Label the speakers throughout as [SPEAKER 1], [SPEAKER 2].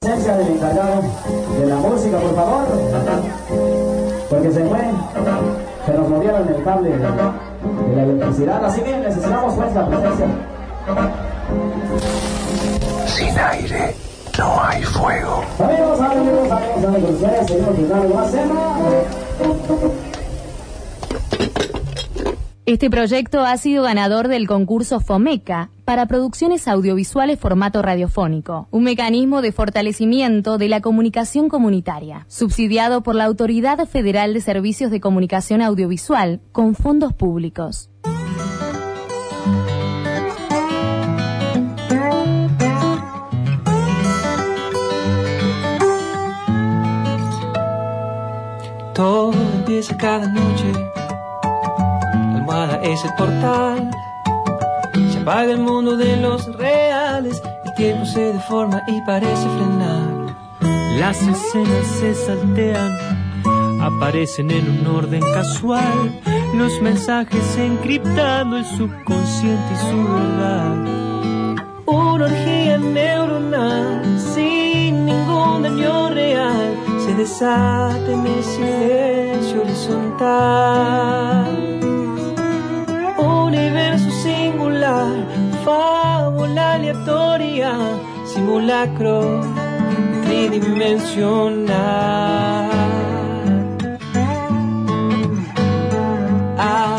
[SPEAKER 1] Presencia del encargado de la música, por favor. Porque se fue, se nos movieron el cable de la electricidad. Así bien, necesitamos pues la presencia.
[SPEAKER 2] Sin aire no hay fuego.
[SPEAKER 1] Amigos, amigos, amigos, amigos, ustedes, seguimos disfrutando más tema.
[SPEAKER 3] Este proyecto ha sido ganador del concurso FOMECA para producciones audiovisuales formato radiofónico, un mecanismo de fortalecimiento de la comunicación comunitaria, subsidiado por la Autoridad Federal de Servicios de Comunicación Audiovisual con fondos públicos.
[SPEAKER 4] Todo empieza cada noche. Almohada es el portal. Apaga el mundo de los reales. El tiempo se deforma y parece frenar. Las escenas se saltean. Aparecen en un orden casual. Los mensajes encriptando el subconsciente y su verdad. Una orgía neuronal sin ningún daño real se desata en el silencio horizontal. Universo fábula aleatoria, simulacro tridimensional. Ah,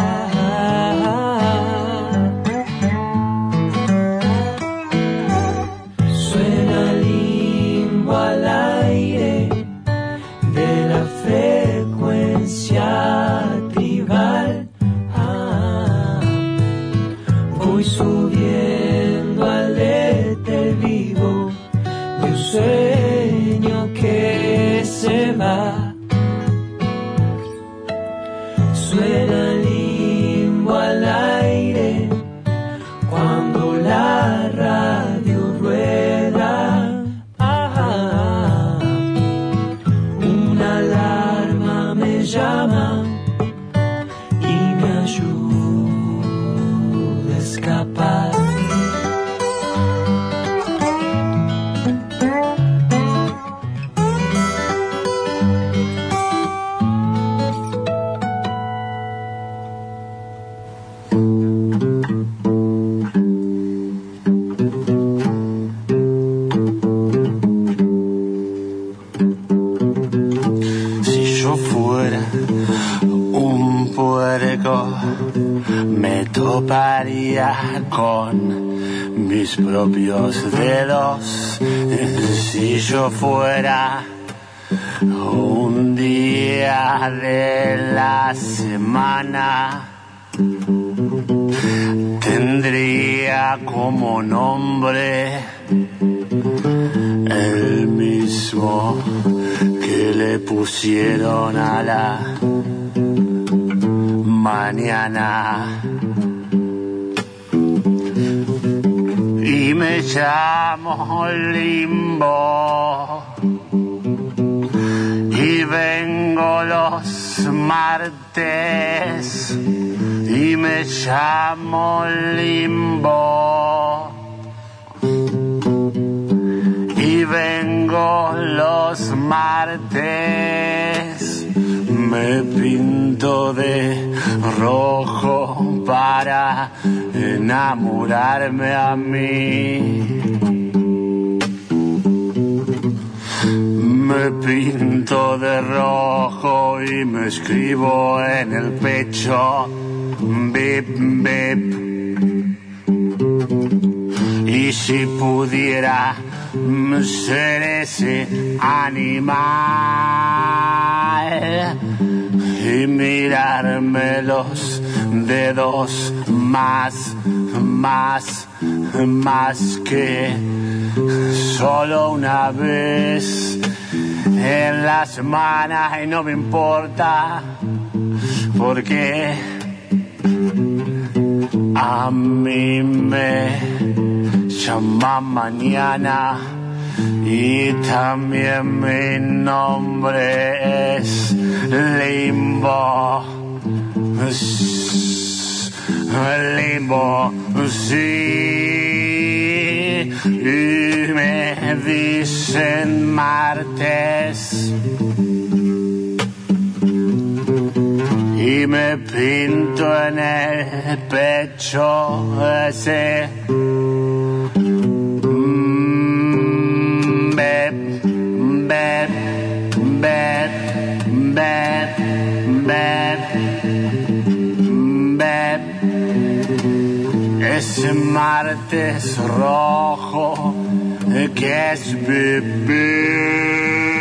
[SPEAKER 5] pusieron a la mañana. Y me llamo Limbo. Y vengo los martes. Y me llamo Limbo vengo los martes. Me pinto de rojo para enamorarme a mí. Me pinto de rojo y me escribo en el pecho. Bip, bip. Y si pudiera ser ese animal y mirarme los dedos más, más, más que solo una vez en la semana. Y no me importa porque a mí me llama mañana y también mi nombre es Limbo. Limbo, sí.
[SPEAKER 6] y me dicen martes. Y me pinto en el pecho ese Ese martes rojo que es bebé.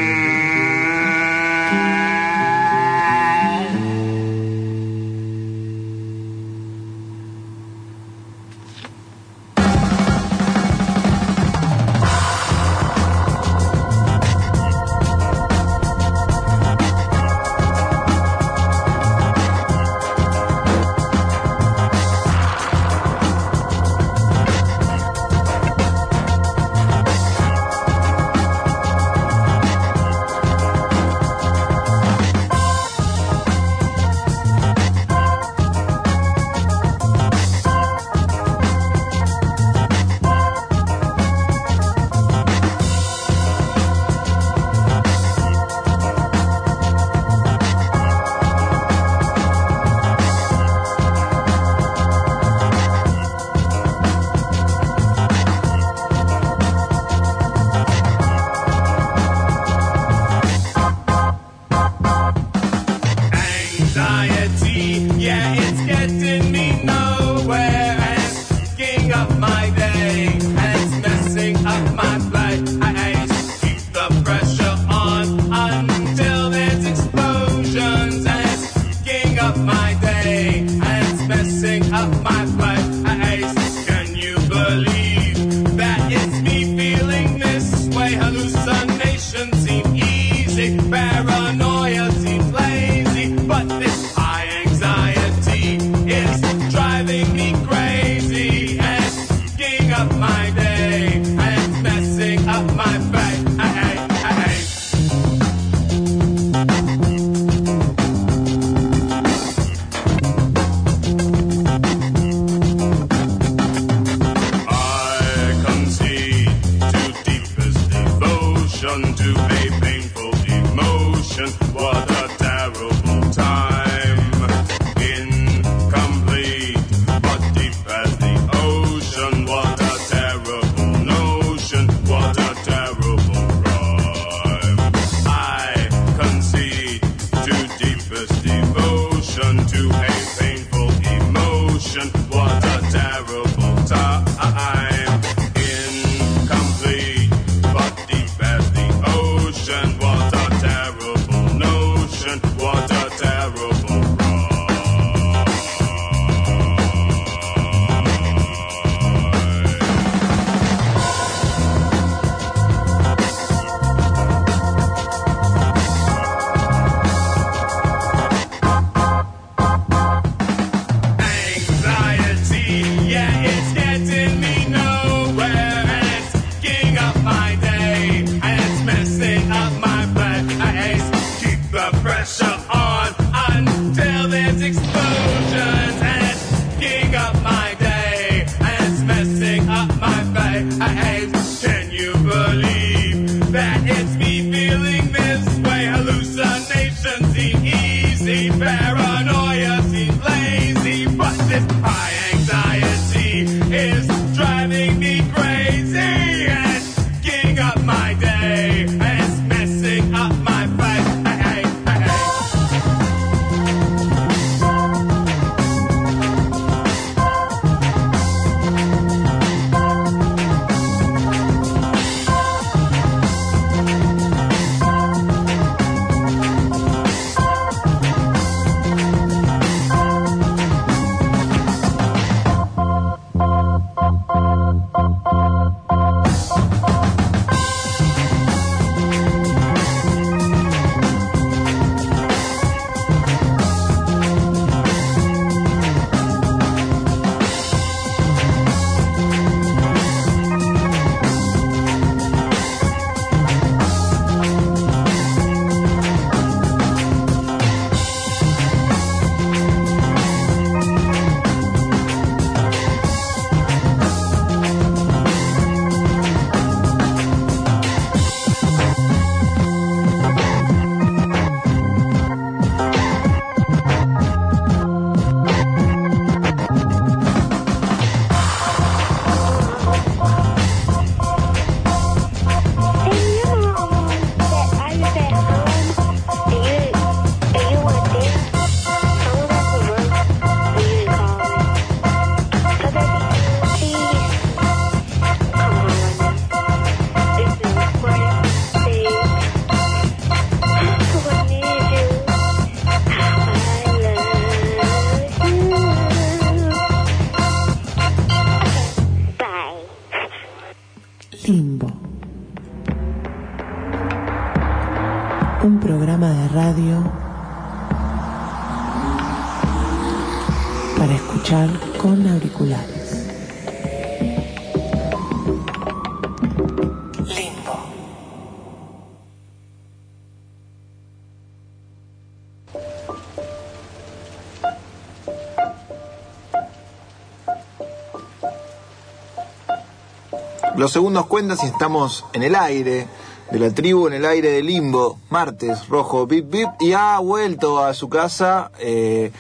[SPEAKER 7] Los segundos cuentan si estamos en el aire de la tribu, en el aire de Limbo, martes, rojo, bip bip, y ha vuelto a su casa eh,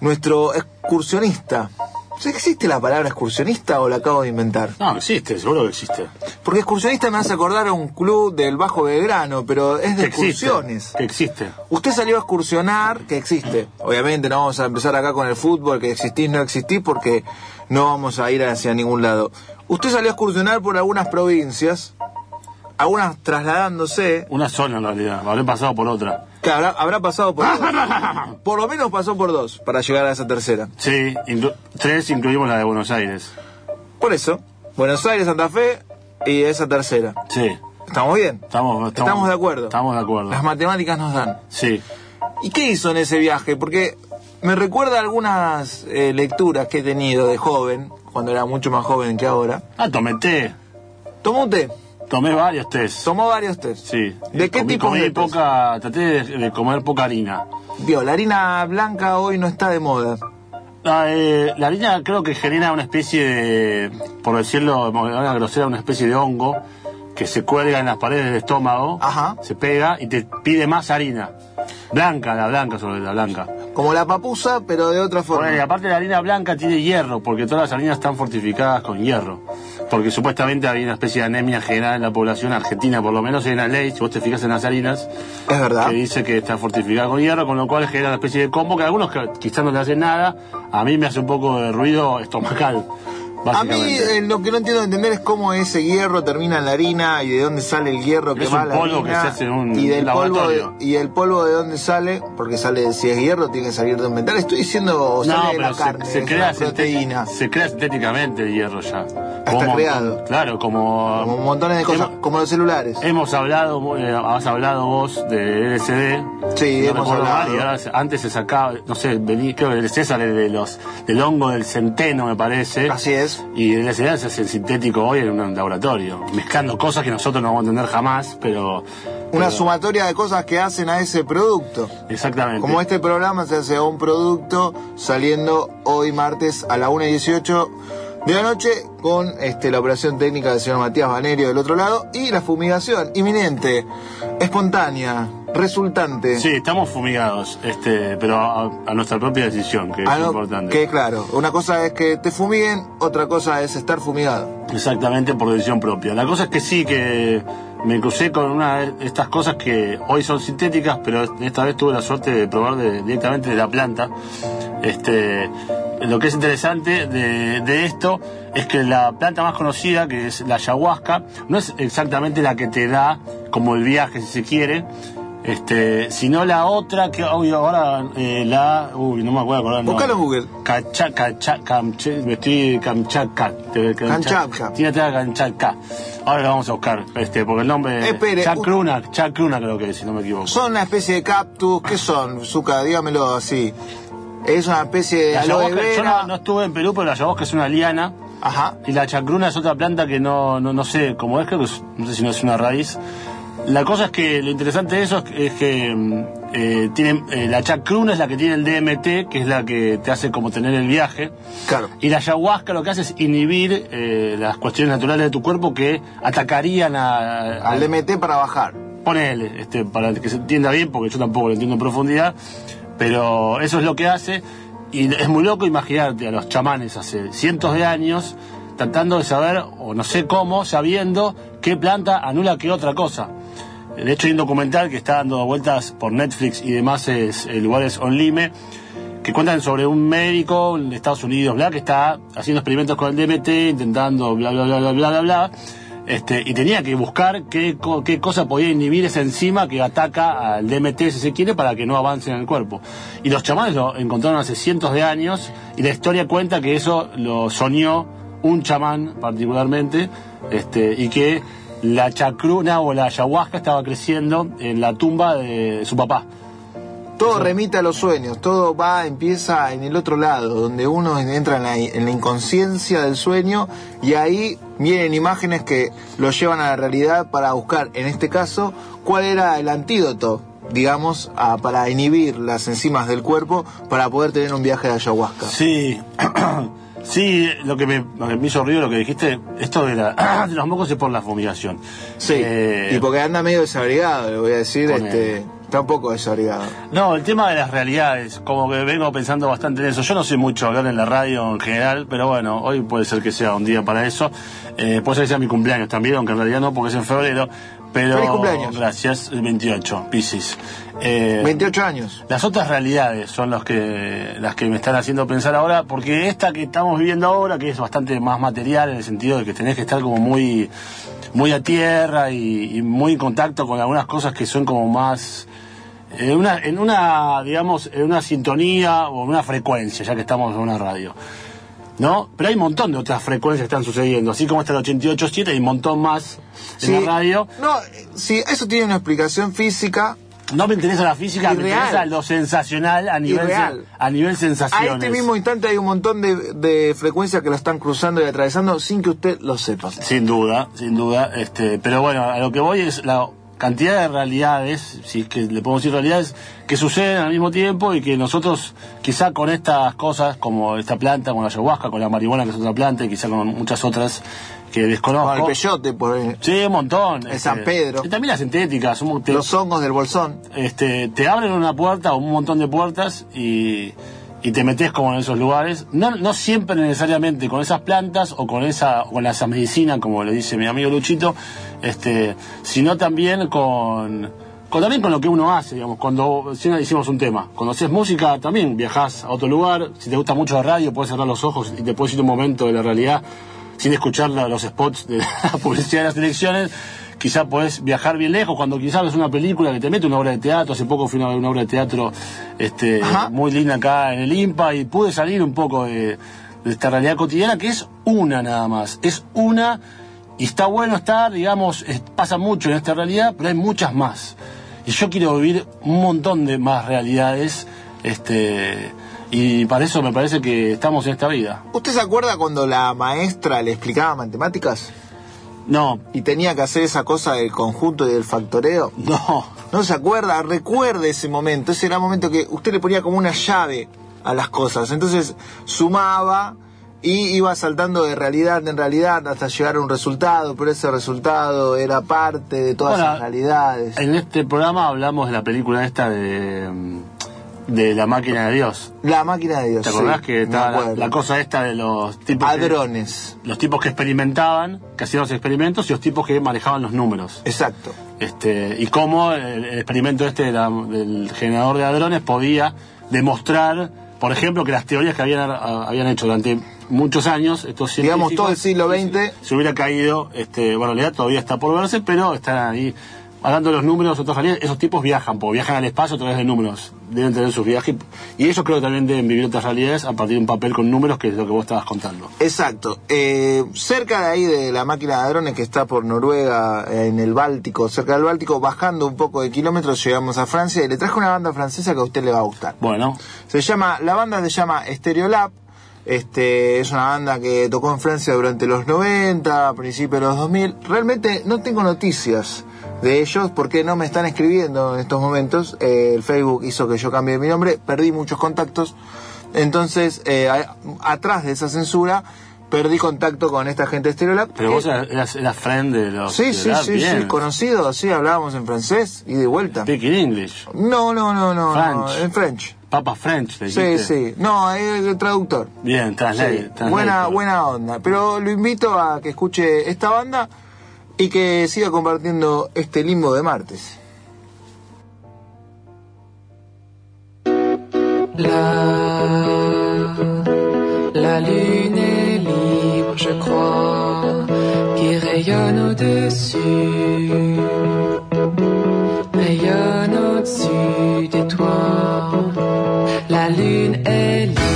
[SPEAKER 7] nuestro excursionista. ¿Sí ¿Existe la palabra excursionista o la acabo de inventar?
[SPEAKER 5] No, existe, seguro que existe.
[SPEAKER 7] Porque excursionista me hace acordar a un club del Bajo Belgrano, pero es de
[SPEAKER 5] Que existe.
[SPEAKER 7] excursiones.
[SPEAKER 5] Que existe.
[SPEAKER 7] Usted salió a excursionar, que existe. Obviamente no vamos a empezar acá con el fútbol, que existís, no existís, porque no vamos a ir hacia ningún lado. Usted salió a excursionar por algunas provincias, algunas trasladándose,
[SPEAKER 5] Una sola en realidad. Habré pasado por otra.
[SPEAKER 7] que habrá, habrá pasado por dos. Por lo menos pasó por dos para llegar a esa tercera.
[SPEAKER 5] Sí, inclu- tres incluimos la de Buenos Aires.
[SPEAKER 7] Por eso, Buenos Aires, Santa Fe y esa tercera.
[SPEAKER 5] Sí.
[SPEAKER 7] ¿Estamos bien?
[SPEAKER 5] Estamos, estamos,
[SPEAKER 7] Estamos de acuerdo.
[SPEAKER 5] Estamos de acuerdo.
[SPEAKER 7] Las matemáticas nos dan.
[SPEAKER 5] Sí.
[SPEAKER 7] ¿Y qué hizo en ese viaje? Porque me recuerda algunas eh, lecturas que he tenido de joven, cuando era mucho más joven que ahora.
[SPEAKER 5] Ah, tomé té.
[SPEAKER 7] Tomó un té,
[SPEAKER 5] Tomé varios tés.
[SPEAKER 7] tomó varios tés.
[SPEAKER 5] Sí.
[SPEAKER 7] ¿De qué
[SPEAKER 5] Comí-
[SPEAKER 7] tipo
[SPEAKER 5] comí
[SPEAKER 7] de tés?
[SPEAKER 5] poca, traté de, de comer poca harina.
[SPEAKER 7] Vio, la harina blanca hoy no está de moda.
[SPEAKER 5] Ah, eh, la harina creo que genera una especie de, por decirlo de manera grosera, una especie de hongo que se cuelga en las paredes del estómago,
[SPEAKER 7] Ajá.
[SPEAKER 5] se pega y te pide más harina. Blanca, la blanca sobre la blanca.
[SPEAKER 7] Como la papusa, pero de otra forma.
[SPEAKER 5] Bueno, y aparte la harina blanca tiene hierro, porque todas las harinas están fortificadas con hierro. Porque supuestamente había una especie de anemia general en la población argentina, por lo menos hay una ley, si vos te fijas en las harinas,
[SPEAKER 7] Es verdad.
[SPEAKER 5] que dice que está fortificada con hierro, con lo cual genera una especie de combo que a algunos que quizás no le hacen nada, a mí me hace un poco de ruido estomacal.
[SPEAKER 7] A mí eh, lo que no entiendo entender es cómo ese hierro termina en la harina y de dónde sale el hierro que
[SPEAKER 5] Es
[SPEAKER 7] va a la
[SPEAKER 5] polvo que se hace en un
[SPEAKER 7] y del polvo de,
[SPEAKER 5] laboratorio.
[SPEAKER 7] y el polvo de dónde sale porque sale si es hierro tiene que salir de un metal estoy diciendo o
[SPEAKER 5] No,
[SPEAKER 7] sale de la
[SPEAKER 5] pero
[SPEAKER 7] carne
[SPEAKER 5] se, se crea
[SPEAKER 7] proteína
[SPEAKER 5] se crea sintéticamente el hierro ya.
[SPEAKER 7] Está
[SPEAKER 5] Como-
[SPEAKER 7] creado.
[SPEAKER 5] Claro, como...
[SPEAKER 7] como montones de cosas
[SPEAKER 5] Hemos-
[SPEAKER 7] como los celulares
[SPEAKER 5] Hemos hablado, eh, has hablado vos de LSD.
[SPEAKER 7] Sí,
[SPEAKER 5] No
[SPEAKER 7] hemos hablado.
[SPEAKER 5] mal, y ahora se- antes se sacaba, no sé, vení, creo que el LSD sale de los, del hongo del centeno, me parece.
[SPEAKER 7] así es
[SPEAKER 5] Y el LSD se hace sintético hoy en un laboratorio, mezclando cosas que nosotros no vamos a entender jamás, pero...
[SPEAKER 7] una
[SPEAKER 5] pero-
[SPEAKER 7] sumatoria de cosas que hacen a ese producto
[SPEAKER 5] Exactamente.
[SPEAKER 7] como este programa se hace a un producto saliendo hoy martes a la 1 y 18 de la noche con este, la operación técnica del señor Matías Vanerio del otro lado y la fumigación inminente, espontánea, resultante.
[SPEAKER 5] Sí, estamos fumigados, este, pero a, a nuestra propia decisión, que es
[SPEAKER 7] no,
[SPEAKER 5] importante.
[SPEAKER 7] Que claro, una cosa es que te fumiguen, otra cosa es estar fumigado.
[SPEAKER 5] Exactamente por decisión propia. La cosa es que sí, que me crucé con una de estas cosas que hoy son sintéticas, pero esta vez tuve la suerte de probar de- directamente de la planta. Este, lo que es interesante de, de esto es que la planta más conocida, que es la ayahuasca, no es exactamente la que te da como el viaje, si se quiere, este, sino la otra que uy, ahora eh, la uy no me acuerdo acordar
[SPEAKER 7] Buscalo en. Google.
[SPEAKER 5] Cacha, cacha, camche, me estoy Kamchatka. te-
[SPEAKER 7] Kamchatka.
[SPEAKER 5] Tiene Kamchatka. Ahora lo vamos a buscar, este, porque el nombre
[SPEAKER 7] Espere,
[SPEAKER 5] Chakruna, Chakruna creo que es, si no me equivoco.
[SPEAKER 7] Son una especie de cactus, ¿qué son? Zuka, dígamelo así. Es una especie de
[SPEAKER 5] La
[SPEAKER 7] aloe
[SPEAKER 5] ayahuasca, yo
[SPEAKER 7] vera.
[SPEAKER 5] no, no estuve en Perú, pero la ayahuasca es una liana
[SPEAKER 7] Ajá.
[SPEAKER 5] y la chacruna es otra planta que no, no, no sé cómo es, creo que es- no sé si no es una raíz. La cosa es que lo interesante de eso es que, es que, mm, eh, tiene, eh, la chacruna es la que tiene el DMT, que es la que te hace como tener el viaje.
[SPEAKER 7] Claro.
[SPEAKER 5] Y la ayahuasca lo que hace es inhibir eh, las cuestiones naturales de tu cuerpo que atacarían a, a-
[SPEAKER 7] Al DMT para bajar.
[SPEAKER 5] ponele, este, para que se entienda bien, porque yo tampoco lo entiendo en profundidad, pero eso es lo que hace, y es muy loco imaginarte a los chamanes hace cientos de años tratando de saber, o no sé cómo, sabiendo qué planta anula qué otra cosa. De hecho hay un documental que está dando vueltas por Netflix y demás eh, lugares online que cuentan sobre un médico en Estados Unidos, que está haciendo experimentos con el DMT, intentando bla, bla, bla, bla, bla, bla, bla, este, y tenía que buscar qué, qué cosa podía inhibir esa enzima que ataca al DMT, si se quiere, para que no avance en el cuerpo. Y los chamanes lo encontraron hace cientos de años, y la historia cuenta que eso lo soñó un chamán particularmente, este, y que la chacruna o la ayahuasca estaba creciendo en la tumba de su papá.
[SPEAKER 7] Todo remite a los sueños, todo va, empieza en el otro lado, donde uno entra en la, en la inconsciencia del sueño y ahí vienen imágenes que lo llevan a la realidad para buscar, en este caso, cuál era el antídoto, digamos, a- para inhibir las enzimas del cuerpo para poder tener un viaje de ayahuasca.
[SPEAKER 5] Sí, sí, lo que me, lo que me hizo ruido lo que dijiste, esto de, la- de los mocos es por la fumigación.
[SPEAKER 7] Sí,
[SPEAKER 5] Eh,
[SPEAKER 7] y porque anda medio desabrigado, le voy a decir, este,
[SPEAKER 5] el-
[SPEAKER 7] está un poco desabrigado.
[SPEAKER 5] No, el tema de las realidades, como que vengo pensando bastante en eso. Yo no sé mucho hablar en la radio en general, pero bueno, hoy puede ser que sea un día para eso. Eh, puede ser que sea mi cumpleaños también, aunque en realidad no, porque es en febrero. Pero,
[SPEAKER 7] Feliz cumpleaños.
[SPEAKER 5] Gracias, el 28, Piscis. Eh,
[SPEAKER 7] 28 años.
[SPEAKER 5] Las otras realidades son los que, las que me están haciendo pensar ahora, porque esta que estamos viviendo ahora, que es bastante más material en el sentido de que tenés que estar como muy, muy a tierra y, y muy en contacto con algunas cosas que son como más, en una, en una, digamos, en una sintonía o en una frecuencia, ya que estamos en una radio. ¿No? Pero hay un montón de otras frecuencias que están sucediendo, así como está el 88.7, hay un montón más en la radio.
[SPEAKER 7] No, eh, sí, eso tiene una explicación física.
[SPEAKER 5] No me interesa la física, me
[SPEAKER 7] Irreal.
[SPEAKER 5] interesa lo sensacional a nivel,
[SPEAKER 7] Irreal.
[SPEAKER 5] a nivel
[SPEAKER 7] A
[SPEAKER 5] sensaciones.
[SPEAKER 7] este mismo instante hay un montón de, de frecuencias que lo están cruzando y atravesando sin que usted lo sepa.
[SPEAKER 5] Sin duda, sin duda. Este, pero bueno, a lo que voy es la cantidad de realidades, si es que le podemos decir realidades, que suceden al mismo tiempo y que nosotros, quizá con estas cosas, como esta planta, con la ayahuasca, con la marihuana, que es otra planta, y quizá con muchas otras que desconozco.
[SPEAKER 7] Con el peyote, por ejemplo,
[SPEAKER 5] Sí, un montón.
[SPEAKER 7] El San Pedro.
[SPEAKER 5] Y también las sintéticas. un- te-
[SPEAKER 7] los hongos del bolsón.
[SPEAKER 5] este, te abren una puerta o un montón de puertas y, y te metes como en esos lugares. No, no siempre necesariamente con esas plantas o con esa, con esa medicina, como le dice mi amigo Luchito, este, sino también con, con también con lo que uno hace, digamos, cuando si hicimos un tema, cuando haces música también viajas a otro lugar, si te gusta mucho la radio puedes cerrar los ojos y te puedes ir un momento de la realidad sin escuchar la- los spots de la publicidad de las elecciones, quizá podés viajar bien lejos, cuando quizás ves una película que te mete una obra de teatro, hace poco fui a ver una obra de teatro este,
[SPEAKER 7] Ajá.
[SPEAKER 5] muy linda acá en el IMPA y pude salir un poco de, de esta realidad cotidiana que es una nada más, es una y está bueno estar, digamos, es- pasa mucho en esta realidad, pero hay muchas más. Y yo quiero vivir un montón de más realidades, este, y para eso me parece que estamos en esta vida.
[SPEAKER 7] ¿Usted se acuerda cuando la maestra le explicaba matemáticas?
[SPEAKER 5] No,
[SPEAKER 7] Y tenía que hacer esa cosa del conjunto y del factoreo.
[SPEAKER 5] no,
[SPEAKER 7] ¿No se acuerda? Recuerde ese momento. Ese era el momento que usted le ponía como una llave a las cosas. Entonces sumaba y iba saltando de realidad en realidad hasta llegar a un resultado, pero ese resultado era parte de todas esas realidades.
[SPEAKER 5] En este programa hablamos de la película esta de, mm, de la máquina de Dios.
[SPEAKER 7] La máquina de Dios.
[SPEAKER 5] ¿Te acordás
[SPEAKER 7] sí,
[SPEAKER 5] que estaba la, cosa esta de los tipos que,
[SPEAKER 7] Hadrones.
[SPEAKER 5] los tipos que experimentaban, que hacían los experimentos y los tipos que manejaban los números?
[SPEAKER 7] Exacto.
[SPEAKER 5] Este, y cómo el, el experimento este de la- del generador de hadrones podía demostrar, por ejemplo, que las teorías que habían, a- habían hecho durante muchos años, estos
[SPEAKER 7] Digamos, todo el siglo XX.
[SPEAKER 5] se hubiera caído, este, bueno, en realidad todavía está por verse, pero están ahí hablando de los números, otras realidades, esos tipos viajan, porque viajan al espacio a través de números, deben tener sus viajes, y ellos creo que también deben vivir otras realidades a partir de un papel con números, que es lo que vos estabas contando.
[SPEAKER 7] Exacto. Eh, cerca de ahí de la máquina de hadrones que está por Noruega, en el Báltico, cerca del Báltico, bajando un poco de kilómetros, llegamos a Francia y le traje una banda francesa que a usted le va a gustar.
[SPEAKER 5] Bueno,
[SPEAKER 7] Se llama, la banda se llama Stereolab. Este, es una banda que tocó en Francia durante los 90, a principios de los 2000. Realmente no tengo noticias de ellos porque no me están escribiendo en estos momentos. Eh, el Facebook hizo que yo cambie mi nombre, perdí muchos contactos. Entonces, eh, atrás de esa censura, perdí contacto con esta gente de Stereolab.
[SPEAKER 5] pero
[SPEAKER 7] que-
[SPEAKER 5] vos eras, eras friend de los...
[SPEAKER 7] Sí,
[SPEAKER 5] de
[SPEAKER 7] sí,
[SPEAKER 5] Lab,
[SPEAKER 7] sí,
[SPEAKER 5] bien.
[SPEAKER 7] sí, conocido, sí, hablábamos en francés y de vuelta.
[SPEAKER 5] Speaking English.
[SPEAKER 7] No, no, no, no, no,
[SPEAKER 5] French.
[SPEAKER 7] en French.
[SPEAKER 5] Papa French, le
[SPEAKER 7] Sí,
[SPEAKER 5] dijiste.
[SPEAKER 7] sí. No, es el traductor.
[SPEAKER 5] Bien, translate.
[SPEAKER 7] Sí, buena, buena onda. Pero lo invito a que escuche esta banda y que siga compartiendo este limbo de martes.
[SPEAKER 8] La, la lune rayonne au-dessus, rayonne au-dessus des toits. La lune est libre,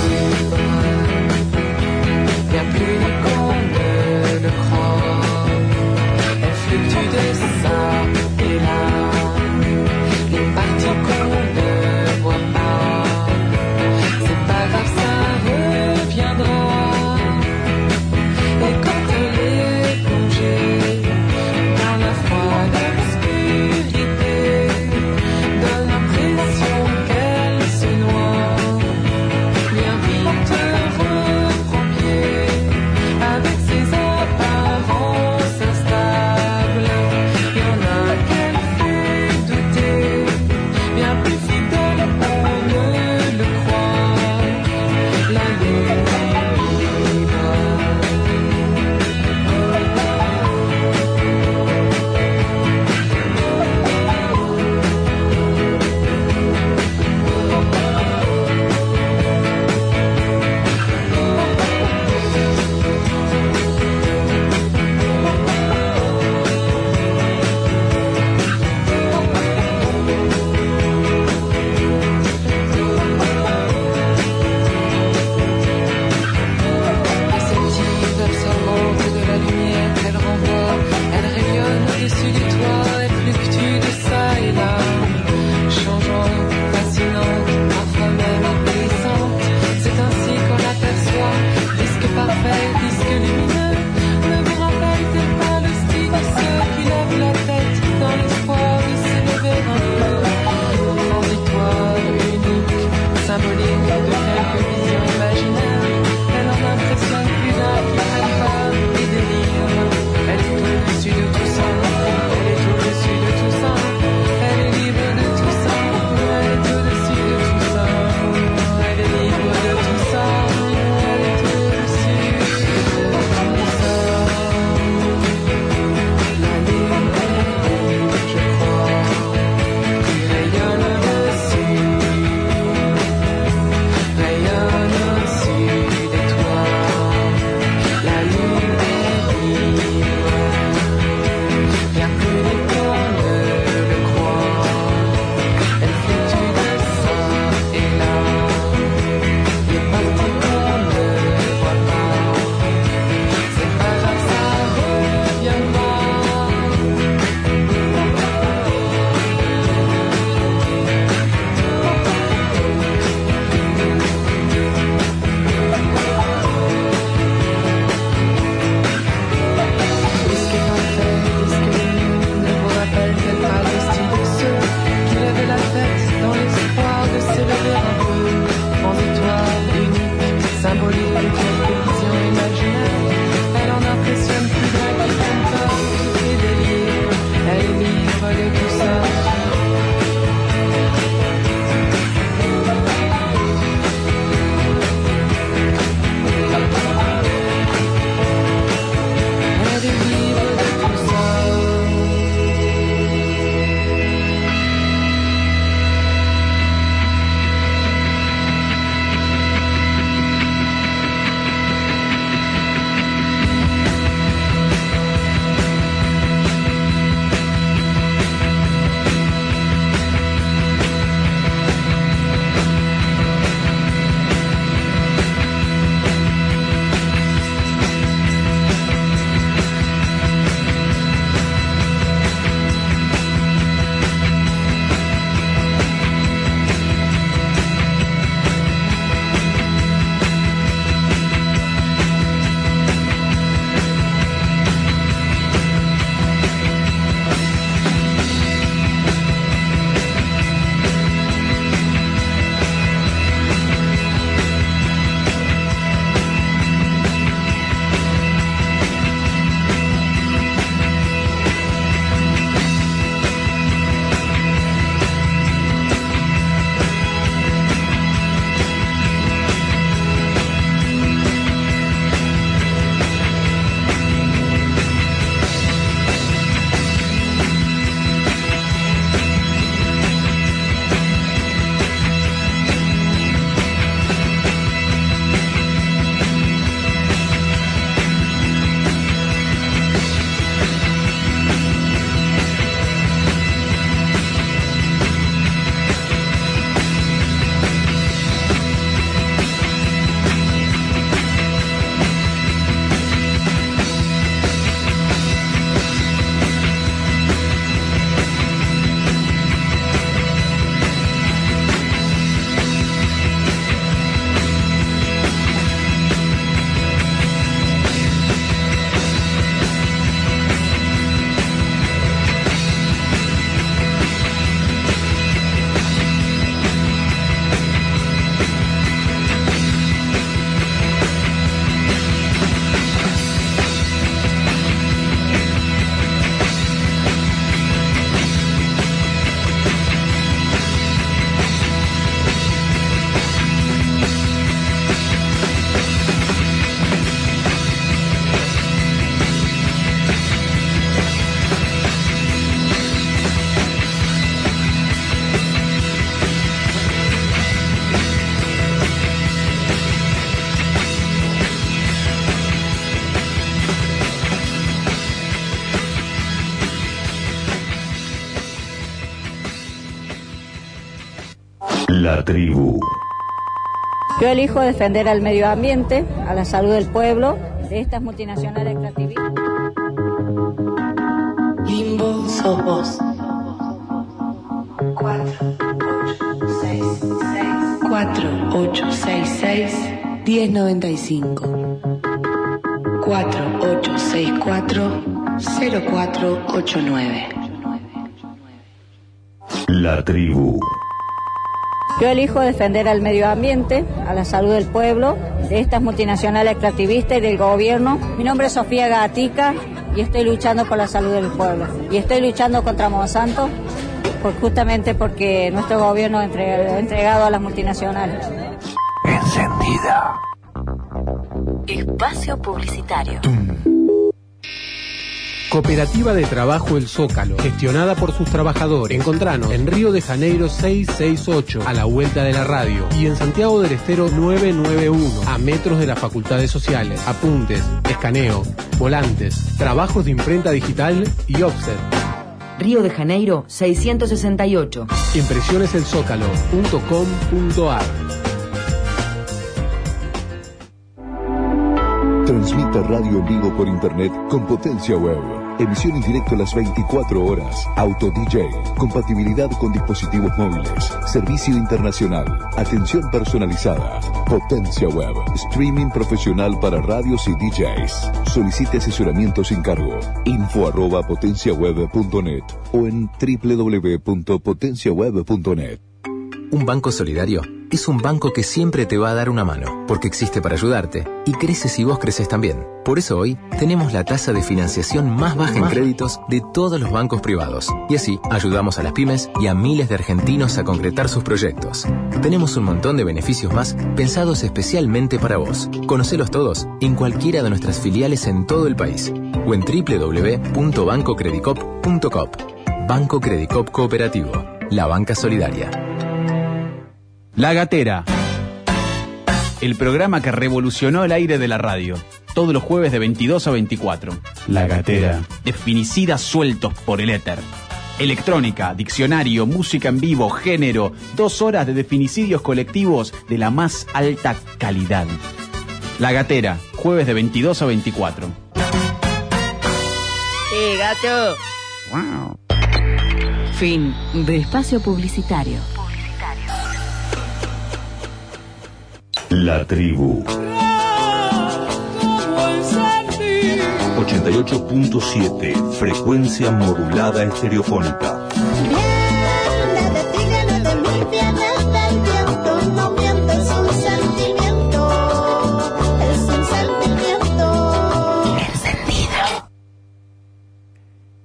[SPEAKER 2] La tribu.
[SPEAKER 9] Yo elijo defender al medio ambiente, a la salud del pueblo, de estas multinacionales extractivistas.
[SPEAKER 10] Limbo sos vos. 4866-1095. 4864-0489.
[SPEAKER 2] La tribu.
[SPEAKER 9] Yo elijo defender al medio ambiente, a la salud del pueblo, de estas multinacionales extractivistas y del gobierno. Mi nombre es Sofía Gatica y estoy luchando por la salud del pueblo. Y estoy luchando contra Monsanto por- justamente porque nuestro gobierno ha entre- ha entregado a las multinacionales.
[SPEAKER 2] Encendida.
[SPEAKER 11] Espacio publicitario.
[SPEAKER 12] Cooperativa de Trabajo El Zócalo, gestionada por sus trabajadores. Encontranos en Río de Janeiro 668, a la vuelta de la radio, y en Santiago del Estero 991, a metros de las facultades sociales. Apuntes, escaneo, volantes, trabajos de imprenta digital y offset.
[SPEAKER 13] Río de Janeiro 668.
[SPEAKER 12] Impresioneselsócalo.com.ar
[SPEAKER 14] Transmite radio en vivo por internet con potencia web. Emisión en directo las 24 horas. Auto DJ. Compatibilidad con dispositivos móviles. Servicio internacional. Atención personalizada. Potencia web. Streaming profesional para radios y DJs. Solicite asesoramiento sin cargo. Info arroba potenciaweb.net o en www.potenciaweb.net.
[SPEAKER 15] Un banco solidario es un banco que siempre te va a dar una mano, porque existe para ayudarte y crece si vos creces también. Por eso hoy tenemos la tasa de financiación más baja en créditos de todos los bancos privados. Y así ayudamos a las pymes y a miles de argentinos a concretar sus proyectos. Tenemos un montón de beneficios más pensados especialmente para vos. Conocelos todos en cualquiera de nuestras filiales en todo el país o en www.bancocredicop.com. Banco Credicop Cooperativo, la banca solidaria.
[SPEAKER 16] La Gatera. El programa que revolucionó el aire de la radio. Todos los jueves de 22 a 24. La Gatera. Definicidas sueltos por el éter. Electrónica, diccionario, música en vivo, género. Dos horas de definicidios colectivos de la más alta calidad. La Gatera. Jueves de 22 a 24.
[SPEAKER 13] ¡Eh, gato! Fin de espacio publicitario.
[SPEAKER 2] La tribu. 88.7 Frecuencia modulada estereofónica.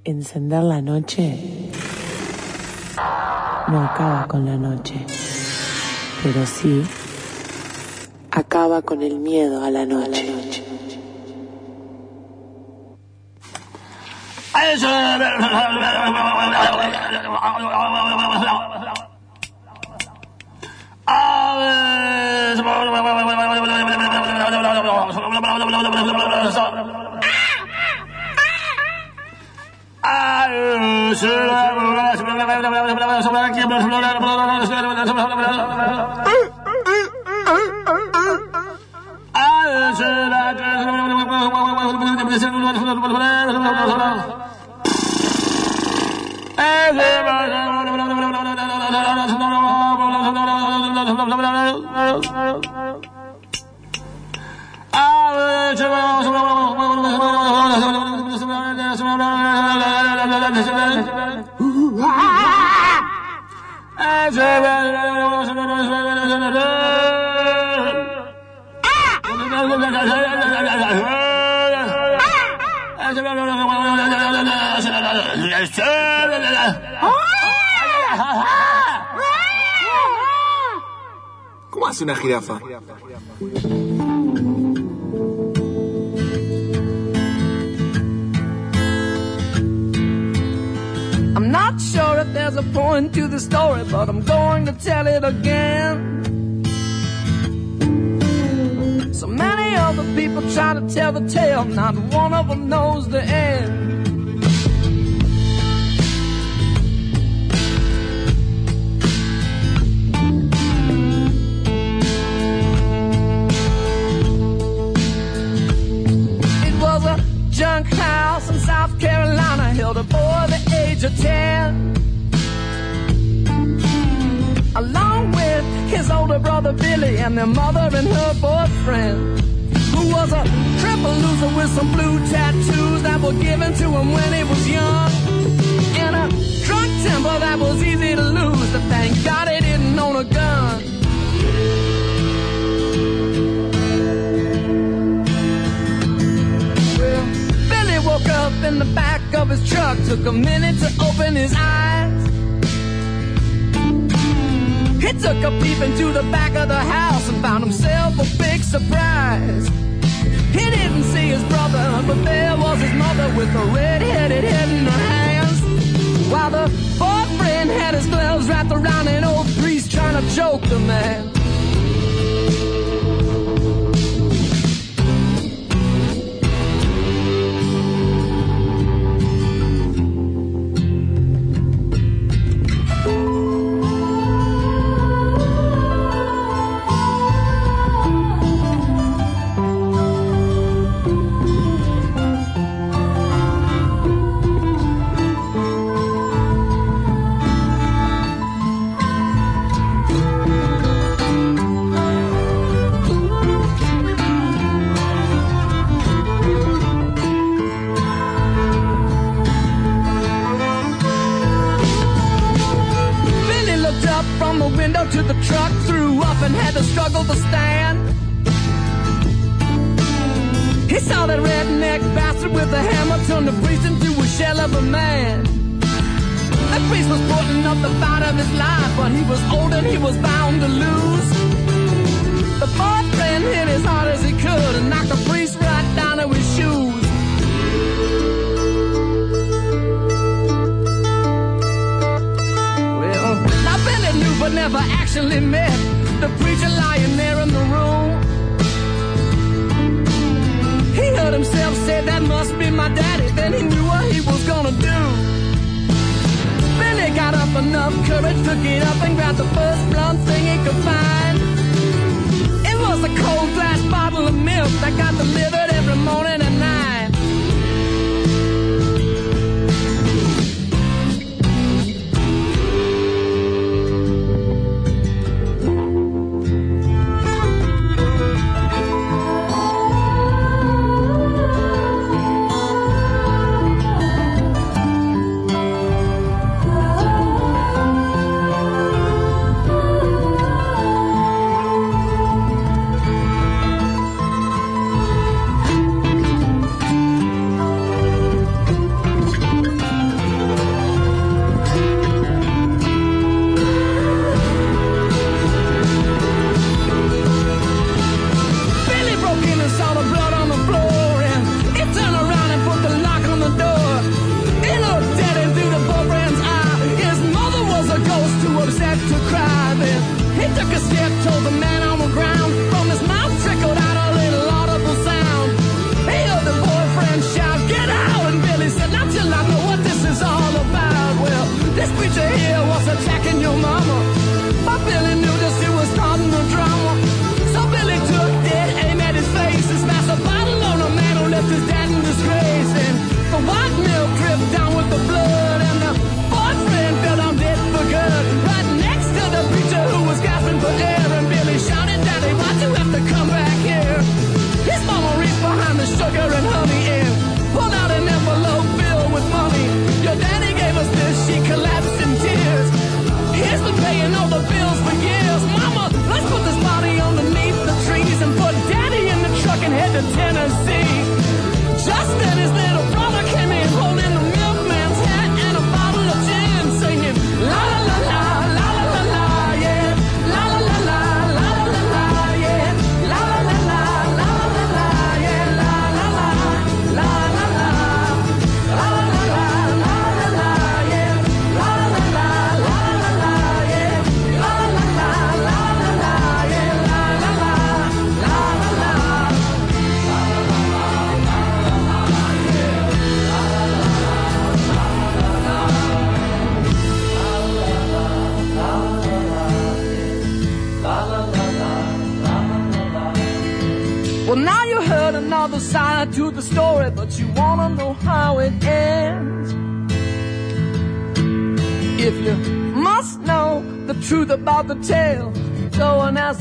[SPEAKER 5] Encender la noche no acaba con la noche, pero sí acaba con el miedo a la noche.
[SPEAKER 7] 아, ¿Cómo hace una jirafa?
[SPEAKER 17] I'm not sure if there's a point to the story, but I'm going to tell it again. So many other people try to tell the tale, not one of them knows the end. and their mother and her boyfriend, who was a triple loser with some blue tattoos that were given to him when he was young, and a drunk temper that was easy to lose. But thank God he didn't own a gun. Well, Benny woke up in the back of his truck, took a minute to open his eyes. He took a peep into the back of found himself a big surprise. He didn't see his brother, but there was his mother with a red-headed head in her hands. While the boyfriend had his gloves wrapped around an old priest trying to choke the man.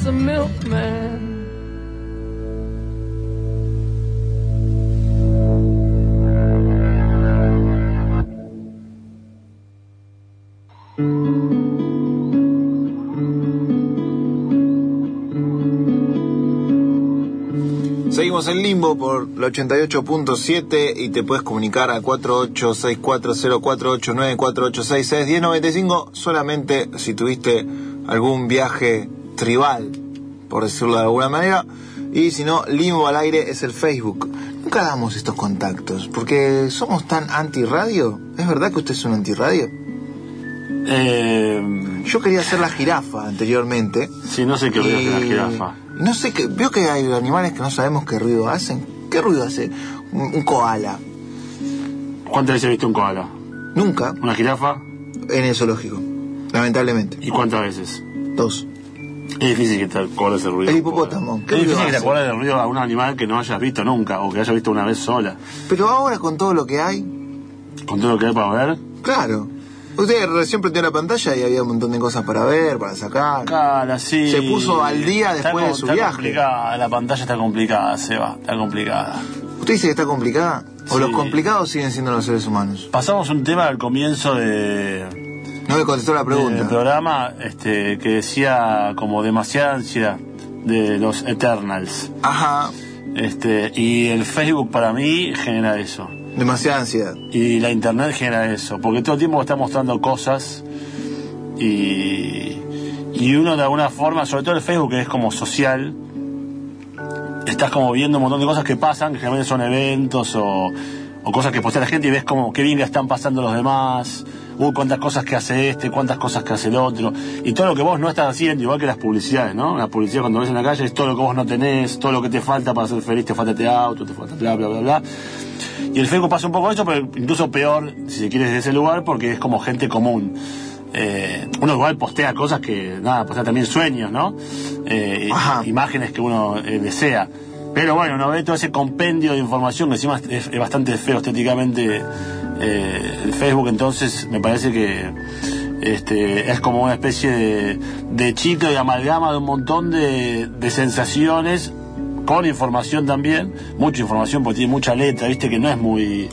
[SPEAKER 17] Milkman.
[SPEAKER 7] Seguimos en limbo por la 88.7 y te puedes comunicar a 4864048948661095 solamente si tuviste algún viaje tribal, por decirlo de alguna manera. Y si no, limbo al aire es el Facebook. Nunca damos estos contactos porque somos tan anti-radio. ¿Es verdad que usted es un anti-radio?
[SPEAKER 5] Eh,
[SPEAKER 7] Yo quería hacer la jirafa anteriormente.
[SPEAKER 5] sí, no sé qué ruido hace la jirafa.
[SPEAKER 7] No sé qué. Veo que hay animales que no sabemos qué ruido hacen. ¿Qué ruido hace un, un koala?
[SPEAKER 5] ¿Cuántas veces viste un koala?
[SPEAKER 7] Nunca.
[SPEAKER 5] ¿Una jirafa?
[SPEAKER 7] En el zoológico. Lamentablemente.
[SPEAKER 5] ¿Y cuántas veces?
[SPEAKER 7] Dos.
[SPEAKER 5] Es difícil que te acuerdes del ruido.
[SPEAKER 7] El hipopótamo. ¿Qué
[SPEAKER 5] Es difícil que te acuerdes del ruido a un animal que no hayas visto nunca o que hayas visto una vez sola.
[SPEAKER 7] Pero ahora con todo lo que hay,
[SPEAKER 5] Con todo lo que hay para ver.
[SPEAKER 7] claro. Usted recién prendió la pantalla y había un montón de cosas para ver, para sacar.
[SPEAKER 5] Cara, sí.
[SPEAKER 7] Se puso al día
[SPEAKER 5] Está
[SPEAKER 7] después de su
[SPEAKER 5] está
[SPEAKER 7] viaje.
[SPEAKER 5] complicada, la pantalla está complicada, Seba, está complicada.
[SPEAKER 7] ¿Usted dice que está complicada? ¿O
[SPEAKER 5] Sí.
[SPEAKER 7] los complicados siguen siendo los seres humanos?
[SPEAKER 5] Pasamos un tema al comienzo de,
[SPEAKER 7] No me contestó la pregunta.
[SPEAKER 5] programa este, que decía como demasiada ansiedad de los Eternals.
[SPEAKER 7] Ajá.
[SPEAKER 5] Este, y el Facebook para mí genera eso.
[SPEAKER 7] Demasiada ansiedad.
[SPEAKER 5] Y la internet genera eso, porque todo el tiempo está mostrando cosas y, y uno de alguna forma, sobre todo el Facebook que es como social, estás como viendo un montón de cosas que pasan, que generalmente son eventos o, o cosas que postea la gente y ves como qué bien están pasando los demás, uh, cuántas cosas que hace este, cuántas cosas que hace el otro, y todo lo que vos no estás haciendo, igual que las publicidades, ¿no? La publicidad cuando ves en la calle es todo lo que vos no tenés, todo lo que te falta para ser feliz, te falta este auto, te falta bla, bla, bla, bla. Y el Facebook pasa un poco eso, pero incluso peor, si se quiere, desde ese lugar, porque es como gente común. Eh, uno igual postea cosas que, nada, postea también sueños, ¿no? Eh, imágenes que uno eh, desea. Pero bueno, uno ve todo ese compendio de información que encima es, bastante feo estéticamente eh, el Facebook, entonces me parece que este, es como una especie de, de chito y amalgama de un montón de, de sensaciones con información también, mucha información porque tiene mucha letra, viste que no es muy,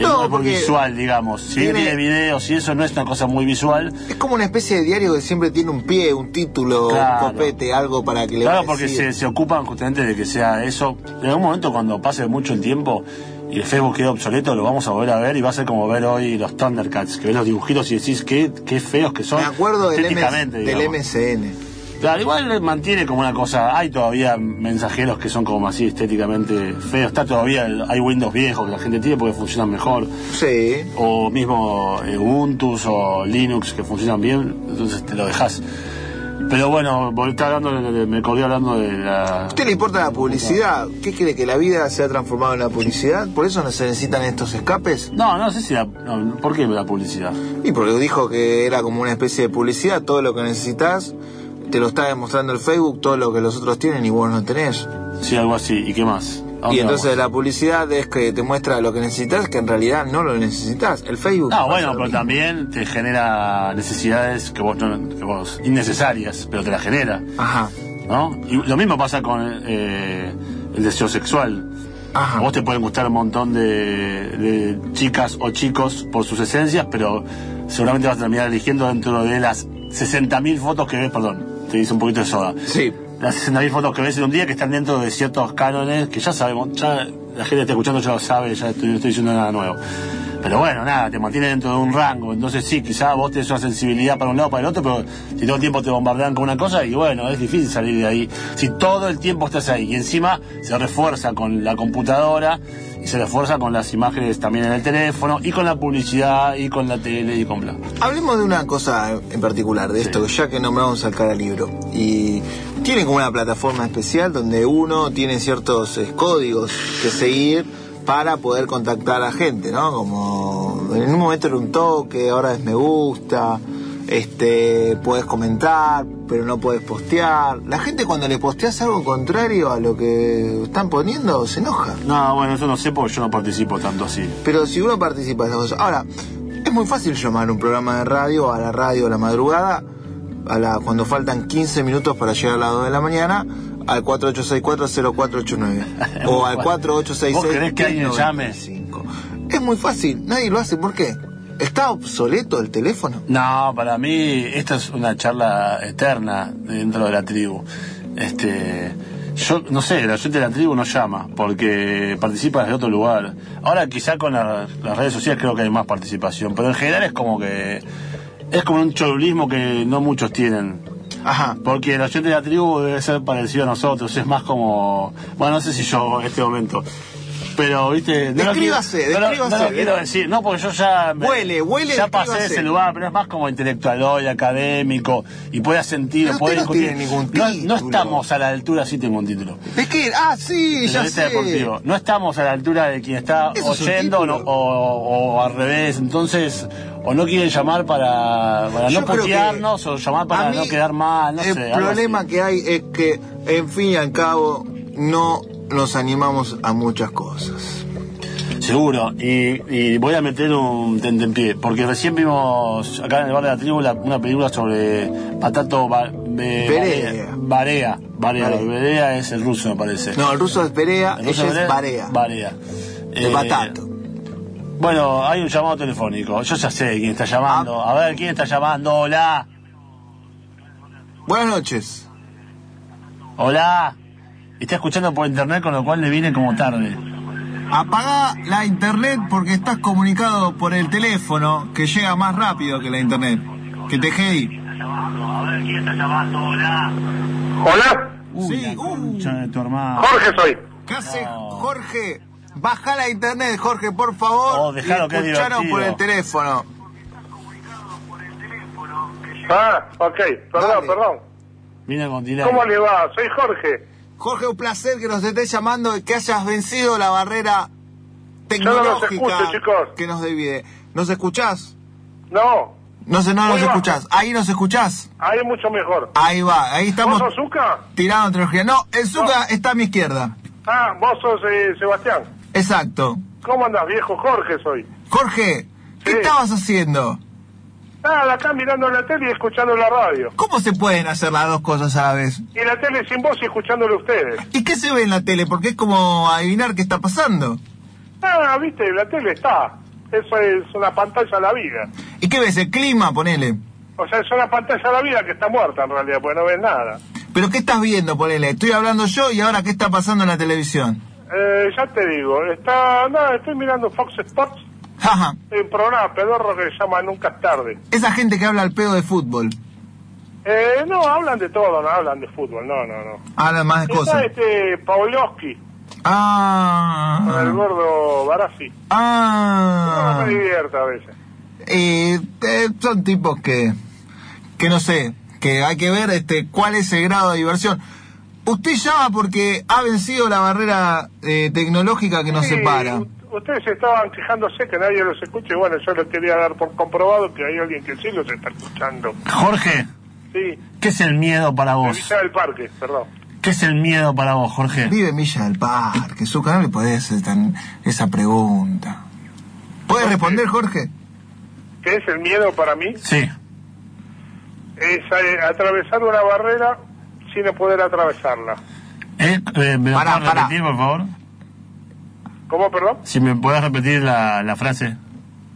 [SPEAKER 7] No, porque
[SPEAKER 5] visual, digamos. Si
[SPEAKER 7] tiene-
[SPEAKER 5] tiene videos y eso no es una cosa muy visual,
[SPEAKER 7] Es como una especie de diario que siempre tiene un pie, un título,
[SPEAKER 5] Claro.
[SPEAKER 7] un copete, algo para que le
[SPEAKER 5] Claro, porque se, se ocupan justamente de que sea eso. En algún momento, cuando pase mucho el tiempo y el Facebook quede obsoleto, lo vamos a volver a ver y va a ser como ver hoy los Thundercats, que ves los dibujitos y decís qué, qué feos que son.
[SPEAKER 7] Me acuerdo del, M- del. MCN.
[SPEAKER 5] Claro, igual mantiene como una cosa. Hay todavía mensajeros que son como así estéticamente feos. Está todavía. el- hay Windows viejos que la gente tiene porque funcionan mejor.
[SPEAKER 7] Sí.
[SPEAKER 5] O mismo eh, Ubuntu o Linux que funcionan bien. Entonces te lo dejas. Pero bueno, estaba hablando me colgué hablando de la.
[SPEAKER 7] ¿A usted le importa la publicidad? ¿Qué cree que la vida se ha transformado en la publicidad? ¿Por eso no se necesitan estos escapes?
[SPEAKER 5] No, no sé si la. no, ¿Por qué la publicidad?
[SPEAKER 7] Y porque dijo que era como una especie de publicidad, todo lo que necesitas, te lo está demostrando el Facebook, todo lo que los otros tienen y vos no tenés.
[SPEAKER 5] Sí, algo así. ¿Y qué más? ¿A dónde
[SPEAKER 7] Y entonces
[SPEAKER 5] vamos?
[SPEAKER 7] la publicidad es que te muestra lo que necesitas, que en realidad no lo necesitas. El Facebook.
[SPEAKER 5] No, bueno, pero
[SPEAKER 7] mismo.
[SPEAKER 5] también te genera necesidades que vos, no, que vos innecesarias, pero te las genera.
[SPEAKER 7] Ajá.
[SPEAKER 5] ¿No? Y lo mismo pasa con eh, el deseo sexual. A vos te pueden gustar un montón de, de chicas o chicos por sus esencias, pero seguramente vas a terminar eligiendo dentro de las 60.000 fotos que ves, perdón, te hice un poquito de soda.
[SPEAKER 7] Sí.
[SPEAKER 5] Las 60.000 fotos que ves en un día que están dentro de ciertos cánones que ya sabemos, ya la gente que está escuchando ya lo sabe, ya estoy, no estoy diciendo nada nuevo. Pero bueno, nada, te mantiene dentro de un rango. Entonces sí, quizás vos tenés una sensibilidad para un lado o para el otro, pero si todo el tiempo te bombardean con una cosa, y bueno, es difícil salir de ahí. Si todo el tiempo estás ahí, y encima se refuerza con la computadora, y se refuerza con las imágenes también en el teléfono, y con la publicidad, y con la tele, y con bla.
[SPEAKER 7] Hablemos de una cosa en particular, de esto, ya que nombramos al cara libro. Y tiene como una plataforma especial donde uno tiene ciertos eh, códigos que seguir para poder contactar a gente, ¿no? Como en un momento era un toque, ahora es me gusta, este, puedes comentar, pero no puedes postear. La gente cuando le posteas algo contrario a lo que están poniendo se enoja.
[SPEAKER 5] No, bueno, eso no sé porque yo no participo tanto así.
[SPEAKER 7] Pero si uno participa de esas cosas. Ahora, es muy fácil llamar un programa de radio a la radio a la madrugada a la, cuando faltan 15 minutos para llegar a las 2 de la mañana al 4864-0489 o al
[SPEAKER 5] ¿Vos
[SPEAKER 7] 4866
[SPEAKER 5] querés que alguien llame?
[SPEAKER 7] Es muy fácil, nadie lo hace. ¿Por qué? ¿Está obsoleto el teléfono?
[SPEAKER 5] No, para mí esta es una charla eterna dentro de la tribu. Este, yo no sé, la gente de la tribu no llama porque participa desde otro lugar. Ahora quizá con la- las redes sociales creo que hay más participación, pero en general es como que es como un cholulismo que no muchos tienen.
[SPEAKER 7] Ajá.
[SPEAKER 5] Porque la gente de la tribu debe ser parecido a nosotros, es más como, bueno, no sé si yo en este momento. Pero, viste, no lo quiero-
[SPEAKER 7] Descríbase,
[SPEAKER 5] no
[SPEAKER 7] descríbase.
[SPEAKER 5] no lo quiero decir, no, porque yo ya. me-
[SPEAKER 7] Huele, huele,
[SPEAKER 5] Ya pasé
[SPEAKER 7] descríbase.
[SPEAKER 5] ese lugar, pero es más como intelectual y académico, y puede sentir,
[SPEAKER 7] Pero
[SPEAKER 5] puede discutir.
[SPEAKER 7] tiene ningún
[SPEAKER 5] no, estamos a la altura, sí tengo un título.
[SPEAKER 7] ¿De qué? Ah, sí, ya sé.
[SPEAKER 5] deportivo. No estamos a la altura de quien está
[SPEAKER 7] es
[SPEAKER 5] oyendo o, al revés. Entonces, o no quieren llamar para, no putearnos o llamar para
[SPEAKER 7] mí
[SPEAKER 5] no quedar mal. No
[SPEAKER 7] el
[SPEAKER 5] sé,
[SPEAKER 7] problema que hay es que, en fin y al cabo, no nos animamos a muchas cosas.
[SPEAKER 5] Seguro, y, y voy a meter un tentempié, porque recién vimos acá en el bar de la tribu la- una película sobre Patato Ba- Be-
[SPEAKER 7] Berea.
[SPEAKER 5] Barea. Barea, es el ruso, me parece.
[SPEAKER 7] No, el ruso es Berea,
[SPEAKER 5] El ruso
[SPEAKER 7] ella es Barea.
[SPEAKER 5] Barea.
[SPEAKER 7] De
[SPEAKER 5] Eh,
[SPEAKER 7] Batato.
[SPEAKER 5] Bueno, hay un llamado telefónico. Yo ya sé quién está llamando. A ver, ¿quién está llamando? Hola.
[SPEAKER 7] Buenas noches.
[SPEAKER 5] Hola. Está escuchando por internet, con lo cual le viene como tarde.
[SPEAKER 7] Apaga la internet porque estás comunicado por el teléfono que llega más rápido que la internet. Que te hey.
[SPEAKER 5] A ver, ¿quién está llamando? Hola.
[SPEAKER 18] Hola,
[SPEAKER 5] Uy, la concha de tu hermano.
[SPEAKER 18] Jorge soy.
[SPEAKER 7] ¿Qué hace Jorge? Baja la internet, Jorge, por favor.
[SPEAKER 5] Oh, dejalo
[SPEAKER 7] y
[SPEAKER 5] que es
[SPEAKER 7] escuchanos por el teléfono.
[SPEAKER 18] Ah, ok, perdón,
[SPEAKER 7] Dale.
[SPEAKER 18] perdón.
[SPEAKER 5] Delay.
[SPEAKER 18] ¿Cómo le va? Soy Jorge.
[SPEAKER 7] Jorge, un placer que nos estés llamando y que hayas vencido la barrera
[SPEAKER 18] no
[SPEAKER 7] tecnológica
[SPEAKER 18] los escucho, chicos.
[SPEAKER 7] que nos divide. ¿Nos escuchás?
[SPEAKER 18] No,
[SPEAKER 7] No sé, no nos escuchás. Ahí nos escuchás.
[SPEAKER 18] ahí es mucho mejor.
[SPEAKER 7] Ahí va, ahí estamos
[SPEAKER 18] ¿Vos sos
[SPEAKER 7] tirando tecnología. No, el Zucca está a mi izquierda.
[SPEAKER 18] Ah, vos sos eh, Sebastián.
[SPEAKER 7] Exacto.
[SPEAKER 18] ¿Cómo andás, viejo? Jorge soy.
[SPEAKER 7] Jorge, ¿qué
[SPEAKER 18] Sí.
[SPEAKER 7] estabas haciendo?
[SPEAKER 18] Nada, acá mirando la tele y escuchando la radio.
[SPEAKER 7] ¿Cómo se pueden hacer las dos cosas a la vez?
[SPEAKER 18] Y la tele sin voz y escuchándole a ustedes.
[SPEAKER 7] ¿Y qué se ve en la tele? Porque es como adivinar qué está pasando.
[SPEAKER 18] Ah, viste, la tele está. Eso es una pantalla a la vida.
[SPEAKER 7] ¿Y qué ves? El clima, ponele.
[SPEAKER 18] O sea, es una pantalla a la vida que está muerta en realidad, porque no ves nada.
[SPEAKER 7] ¿Pero qué estás viendo, ponele? Estoy hablando yo y ahora qué está pasando en la televisión.
[SPEAKER 18] Eh, ya te digo, está, nada, estoy mirando Fox Sports,
[SPEAKER 7] Jaja,
[SPEAKER 18] hay un programa pedorro que se llama Nunca es tarde.
[SPEAKER 7] esa gente que habla al pedo de fútbol.
[SPEAKER 18] Eh, no, hablan de todo, no hablan de fútbol, no, no, no.
[SPEAKER 7] Habla más de
[SPEAKER 18] Está
[SPEAKER 7] cosas.
[SPEAKER 18] este Pavlovsky, con el
[SPEAKER 7] Ah.
[SPEAKER 18] gordo Barassi. No
[SPEAKER 7] Ah.
[SPEAKER 18] me divierte a veces.
[SPEAKER 7] Eh, eh, son tipos que, que no sé, que hay que ver este cuál es el grado de diversión. Usted llama porque ha vencido la barrera eh, tecnológica que nos
[SPEAKER 18] Sí,
[SPEAKER 7] separa.
[SPEAKER 18] Ustedes estaban quejándose que nadie los escucha y bueno, yo les quería dar por comprobado que hay alguien que sí los está escuchando.
[SPEAKER 5] Jorge,
[SPEAKER 18] Sí,
[SPEAKER 5] ¿qué es el miedo para
[SPEAKER 18] de
[SPEAKER 5] vos?
[SPEAKER 18] Villa del Parque, perdón.
[SPEAKER 5] ¿Qué es el miedo para vos, Jorge?
[SPEAKER 7] Vive en Villa del Parque, su canal le podés hacer tan, esa pregunta. ¿Puede responder, Jorge?
[SPEAKER 18] ¿Qué es el miedo para mí?
[SPEAKER 5] Sí.
[SPEAKER 18] Es eh, atravesar una barrera sin poder atravesarla.
[SPEAKER 5] Eh, eh, ¿Me lo
[SPEAKER 7] Pará,
[SPEAKER 5] puedes
[SPEAKER 7] pará.
[SPEAKER 5] repetir, por favor?
[SPEAKER 18] ¿Cómo, perdón?
[SPEAKER 5] Si me puedes repetir la, la frase.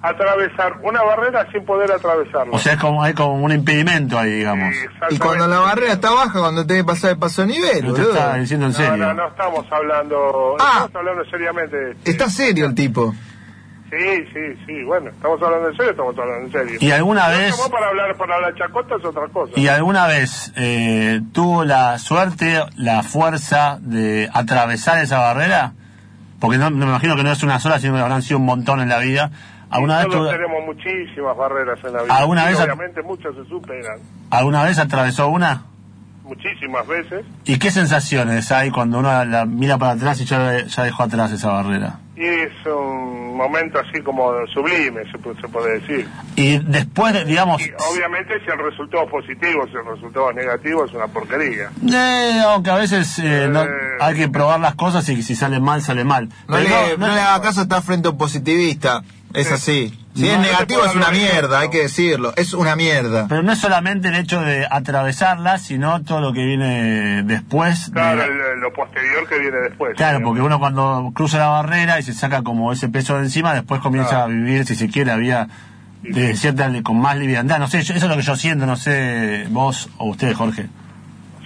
[SPEAKER 18] Atravesar una barrera sin poder atravesarla.
[SPEAKER 5] O sea, es como, hay como un impedimento ahí, digamos.
[SPEAKER 7] Y cuando la barrera está baja, cuando tenés que pasar el paso de nivel,
[SPEAKER 5] No te está diciendo en
[SPEAKER 18] No,
[SPEAKER 5] serio.
[SPEAKER 18] no, no estamos hablando,
[SPEAKER 7] Ah.
[SPEAKER 18] estamos hablando seriamente.
[SPEAKER 7] Está serio el tipo.
[SPEAKER 18] Sí, sí, sí, bueno, estamos hablando en serio, estamos hablando en serio.
[SPEAKER 5] ¿Y alguna
[SPEAKER 18] No
[SPEAKER 5] vez-
[SPEAKER 18] llamó para hablar para la chacota es otra cosa.
[SPEAKER 5] ¿Y alguna vez eh, tuvo la suerte, la fuerza de atravesar esa barrera? Porque no, me imagino que no es una sola, sino que habrán sido un montón en la vida. ¿Alguna vez, tuvo-
[SPEAKER 18] tenemos muchísimas barreras en la vida.
[SPEAKER 5] ¿Alguna vez-
[SPEAKER 18] obviamente muchas se superan,
[SPEAKER 5] ¿alguna vez atravesó una?
[SPEAKER 18] muchísimas veces.
[SPEAKER 5] ¿Y qué sensaciones hay cuando uno la mira para atrás y ya, ya dejó atrás esa barrera?
[SPEAKER 18] Y es un momento así como sublime, se, se puede decir.
[SPEAKER 5] Y después, de, digamos,
[SPEAKER 18] Y obviamente si el resultado es positivo, si el resultado es negativo, es una porquería.
[SPEAKER 5] eh, aunque a veces eh, no-
[SPEAKER 18] Eh.
[SPEAKER 5] hay que probar las cosas y si sale mal, sale mal.
[SPEAKER 7] No,
[SPEAKER 5] Pero
[SPEAKER 7] le,
[SPEAKER 5] no-
[SPEAKER 7] no le haga caso, está frente a un positivista. Es así. Si es negativo es una mierda, hay que decirlo. Es una mierda.
[SPEAKER 5] Pero no es solamente el hecho de atravesarla, sino todo lo que viene después. de
[SPEAKER 18] Claro,
[SPEAKER 5] la-
[SPEAKER 18] el- lo posterior que viene después.
[SPEAKER 5] Claro, porque uno cuando cruza la barrera y se saca como ese peso de encima, después comienza a vivir, si se quiere, vida de cierta, con más liviandad. No sé, eso es lo que yo siento, no sé vos o usted, Jorge.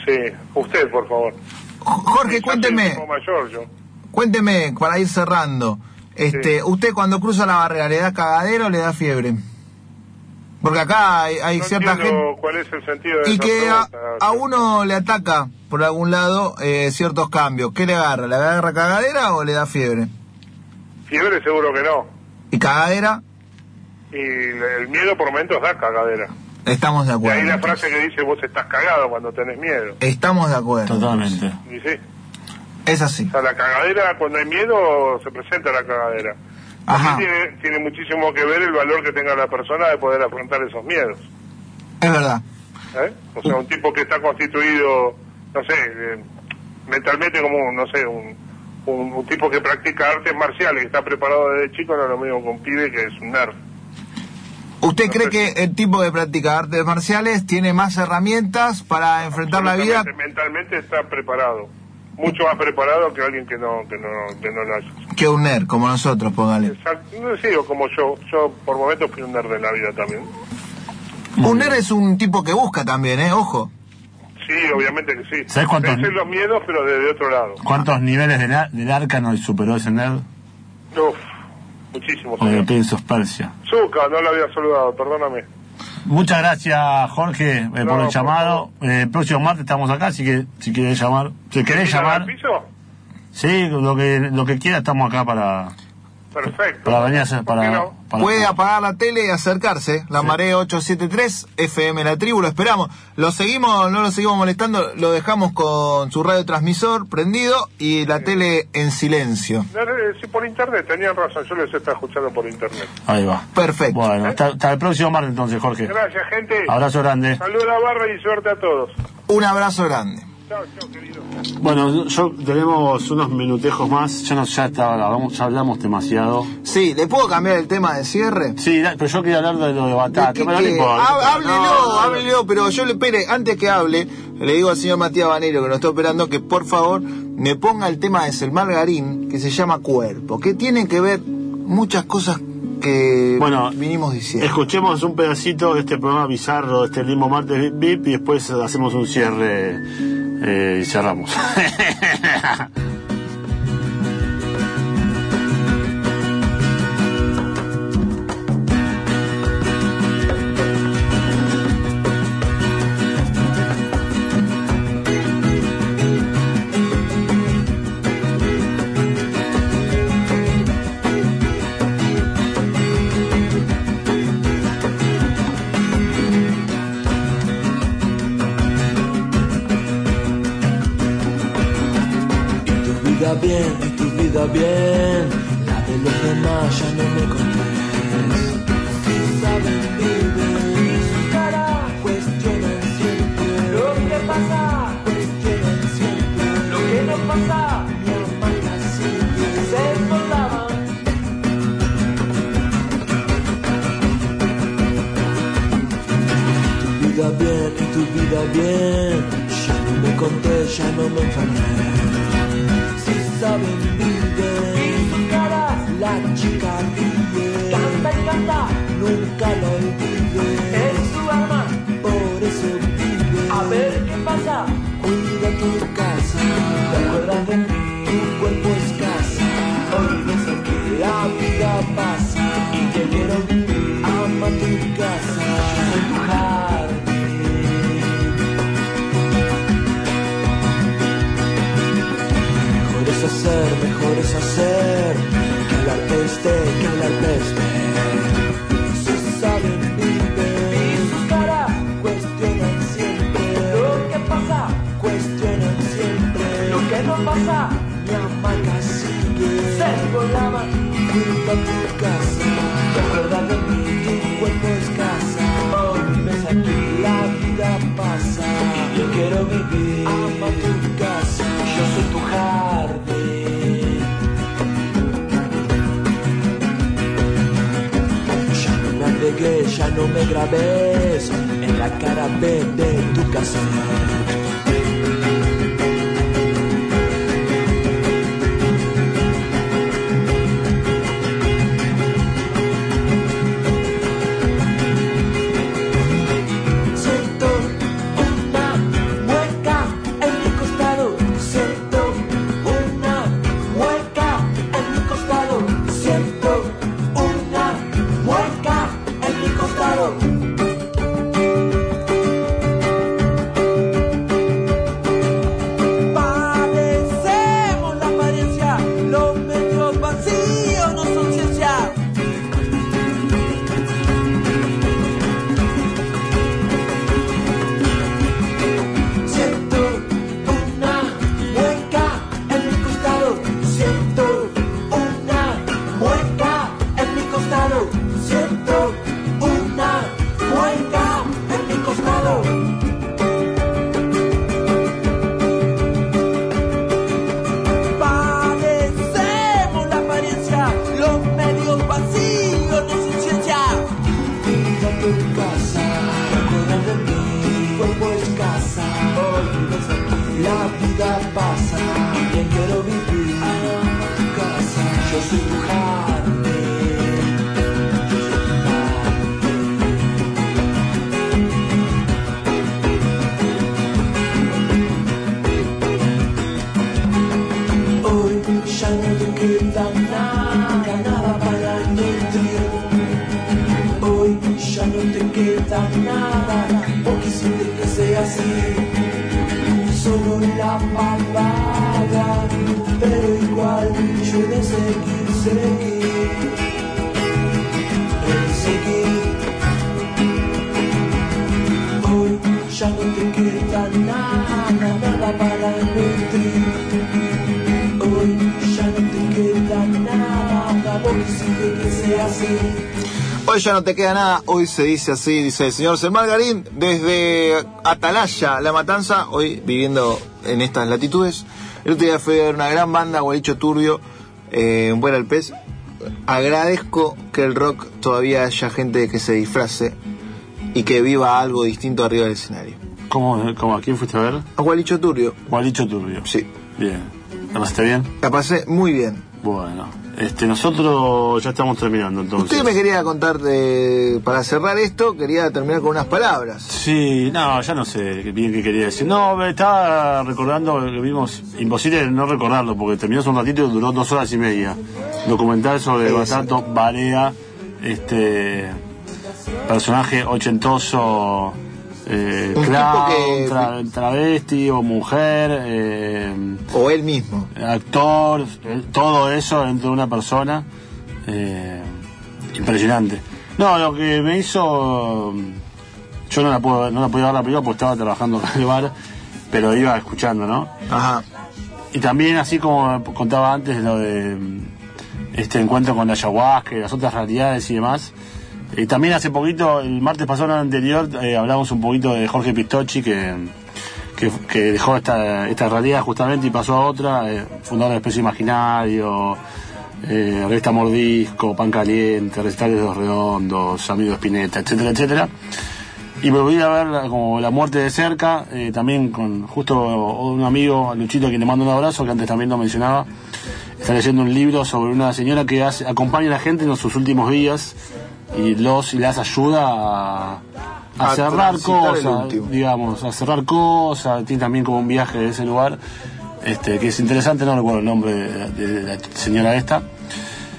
[SPEAKER 18] Sí, usted, por favor.
[SPEAKER 7] Jorge, cuénteme,
[SPEAKER 18] Como mayor yo.
[SPEAKER 7] cuénteme para ir cerrando. Este, usted cuando cruza la barrera, ¿le da cagadero o le da fiebre? Porque acá hay, hay
[SPEAKER 18] no
[SPEAKER 7] cierta gente
[SPEAKER 18] cuál es el sentido de
[SPEAKER 7] y
[SPEAKER 18] esa
[SPEAKER 7] que a,
[SPEAKER 18] pregunta.
[SPEAKER 7] a uno le ataca por algún lado eh, ciertos cambios. ¿Qué le agarra? ¿Le agarra cagadera o le da fiebre?
[SPEAKER 18] Fiebre seguro que no.
[SPEAKER 7] ¿Y cagadera?
[SPEAKER 18] Y el miedo por momentos da cagadera.
[SPEAKER 7] Estamos de
[SPEAKER 18] Y ahí la
[SPEAKER 7] acuerdo.
[SPEAKER 18] frase que dice vos estás cagado cuando tenés miedo.
[SPEAKER 7] Estamos de acuerdo.
[SPEAKER 5] Totalmente.
[SPEAKER 18] Y sí.
[SPEAKER 7] Es así.
[SPEAKER 18] O sea, la cagadera, cuando hay miedo, se presenta la cagadera.
[SPEAKER 7] Ajá.
[SPEAKER 18] Tiene, tiene muchísimo que ver el valor que tenga la persona de poder afrontar esos miedos.
[SPEAKER 7] Es verdad.
[SPEAKER 18] ¿eh? O sea, un tipo que está constituido, no sé, eh, mentalmente como, un, no sé, un, un, un tipo que practica artes marciales, que está preparado desde chico, no es lo mismo que un pibe que es un nerd.
[SPEAKER 7] ¿Usted cree que el tipo que practica artes marciales tiene más herramientas para enfrentar la vida?
[SPEAKER 18] Mentalmente está preparado. Mucho más preparado que alguien que no, que no, que no lo haya.
[SPEAKER 7] que un nerd, como nosotros, póngale.
[SPEAKER 18] Exacto. No sé, o como yo. Yo por momentos fui un nerd de la vida también.
[SPEAKER 7] Un nerd es un tipo que busca también, ¿eh? Ojo.
[SPEAKER 18] Sí, obviamente que sí.
[SPEAKER 5] ¿Sabes cuántos-
[SPEAKER 18] Vencen los miedos, pero desde otro lado.
[SPEAKER 5] ¿Cuántos niveles del, del arcano superó ese nerd?
[SPEAKER 18] Uf, muchísimo.
[SPEAKER 5] O de Persia.
[SPEAKER 18] Zuka, no lo había saludado, perdóname.
[SPEAKER 5] Muchas gracias, Jorge, eh, por el
[SPEAKER 18] por
[SPEAKER 5] llamado. Eh, el próximo martes estamos acá, así que si querés llamar, si querés
[SPEAKER 18] ¿Tiran
[SPEAKER 5] llamar,
[SPEAKER 18] piso?
[SPEAKER 5] sí, lo que lo que quiera estamos acá para
[SPEAKER 18] Perfecto.
[SPEAKER 5] para venir a hacer
[SPEAKER 18] ¿Por qué
[SPEAKER 5] para,
[SPEAKER 18] no?
[SPEAKER 5] para-
[SPEAKER 7] Puede apagar la tele y acercarse. La marea 873, FM La Tribu, lo esperamos. Lo seguimos, no lo seguimos molestando, lo dejamos con su radiotransmisor prendido y la tele en silencio.
[SPEAKER 18] No, no, Sí, por internet, tenían razón, yo les estaba escuchando por internet.
[SPEAKER 5] Ahí va.
[SPEAKER 7] Perfecto.
[SPEAKER 5] Bueno, hasta, hasta el próximo martes entonces, Jorge.
[SPEAKER 18] Gracias, gente.
[SPEAKER 5] Abrazo grande.
[SPEAKER 18] Saludos a la barra y suerte a todos.
[SPEAKER 7] Un abrazo grande.
[SPEAKER 18] Chao, chao, querido.
[SPEAKER 5] Bueno, yo tenemos unos minutejos más, ya, nos, ya, está, hablamos, ya hablamos demasiado.
[SPEAKER 7] Sí, ¿le puedo cambiar el tema de cierre?
[SPEAKER 5] Sí, da- pero yo quería hablar de lo de Batata.
[SPEAKER 7] Que-
[SPEAKER 5] pero
[SPEAKER 7] que-
[SPEAKER 5] no
[SPEAKER 7] háblelo,
[SPEAKER 5] No,
[SPEAKER 7] háblelo, pero yo le espere, antes que hable, le digo al señor Matías Banero que nos está operando que por favor me ponga el tema de Selmar Garín que se llama Cuerpo, que tiene que ver muchas cosas que
[SPEAKER 5] Bueno,
[SPEAKER 7] vinimos diciendo.
[SPEAKER 5] Escuchemos un pedacito de este programa bizarro, de este Limbo Martes Bip Bip, y después hacemos un cierre eh, y cerramos.
[SPEAKER 19] ya no te queda nada, nada para nutrir. Hoy ya no te queda nada, vos quisiste que sea así. Hoy ya no te queda nada, hoy
[SPEAKER 7] se dice así, dice el señor Selmar Garín, desde Atalaya, La Matanza, hoy viviendo en estas latitudes. El otro día ver una gran banda, Gualicho Turbio, eh, en Buena al Pez. Agradezco que el rock todavía haya gente que se disfrace y que viva algo distinto arriba del escenario.
[SPEAKER 5] ¿Cómo, cómo, ¿A quién fuiste a ver?
[SPEAKER 7] A Gualicho Turbio.
[SPEAKER 5] Gualicho Turbio.
[SPEAKER 7] Sí.
[SPEAKER 5] Bien. ¿La pasaste bien?
[SPEAKER 7] La pasé muy bien.
[SPEAKER 5] Bueno, este, nosotros ya estamos terminando entonces.
[SPEAKER 7] Usted me quería contar, de, para cerrar esto, quería terminar con unas palabras.
[SPEAKER 5] Sí, no, ya no sé bien qué quería decir. No, me estaba recordando que vimos, imposible no recordarlo, porque terminó hace un ratito y duró dos horas y media. Documental sobre
[SPEAKER 7] Sí,
[SPEAKER 5] Batato Barea, este personaje ochentoso, eh,
[SPEAKER 7] Un
[SPEAKER 5] clown,
[SPEAKER 7] tipo que-
[SPEAKER 5] tra- travesti o mujer, eh,
[SPEAKER 7] O él mismo.
[SPEAKER 5] actor, eh, todo eso dentro de una persona. eh, impresionante. No, lo que me hizo. Yo no la puedo, no la podía ver la película porque estaba trabajando en el bar, pero iba escuchando, ¿no?
[SPEAKER 7] Ajá.
[SPEAKER 5] Y también, así como contaba antes, lo de este encuentro con la ayahuasca y las otras realidades y demás. Y también hace poquito, el martes pasado, el anterior, eh, hablamos un poquito de Jorge Pistocchi, que, que, dejó esta, esta realidad justamente y pasó a otra, eh, fundador de Especie Imaginario, eh, Revista Mordisco, Pan Caliente, Recitales de los Redondos, Amigo de Spinetta, etcétera, etcétera. Y volví a ver como la muerte de cerca, eh, también con justo un amigo, Luchito, quien le mando un abrazo, que antes también lo mencionaba. Está leyendo un libro sobre una señora que hace- acompaña a la gente en sus últimos días y los y las ayuda a, a
[SPEAKER 7] A
[SPEAKER 5] cerrar cosas, digamos, a cerrar cosas. Tiene también como un viaje de ese lugar, este, que es interesante, no recuerdo el nombre de, de la señora esta.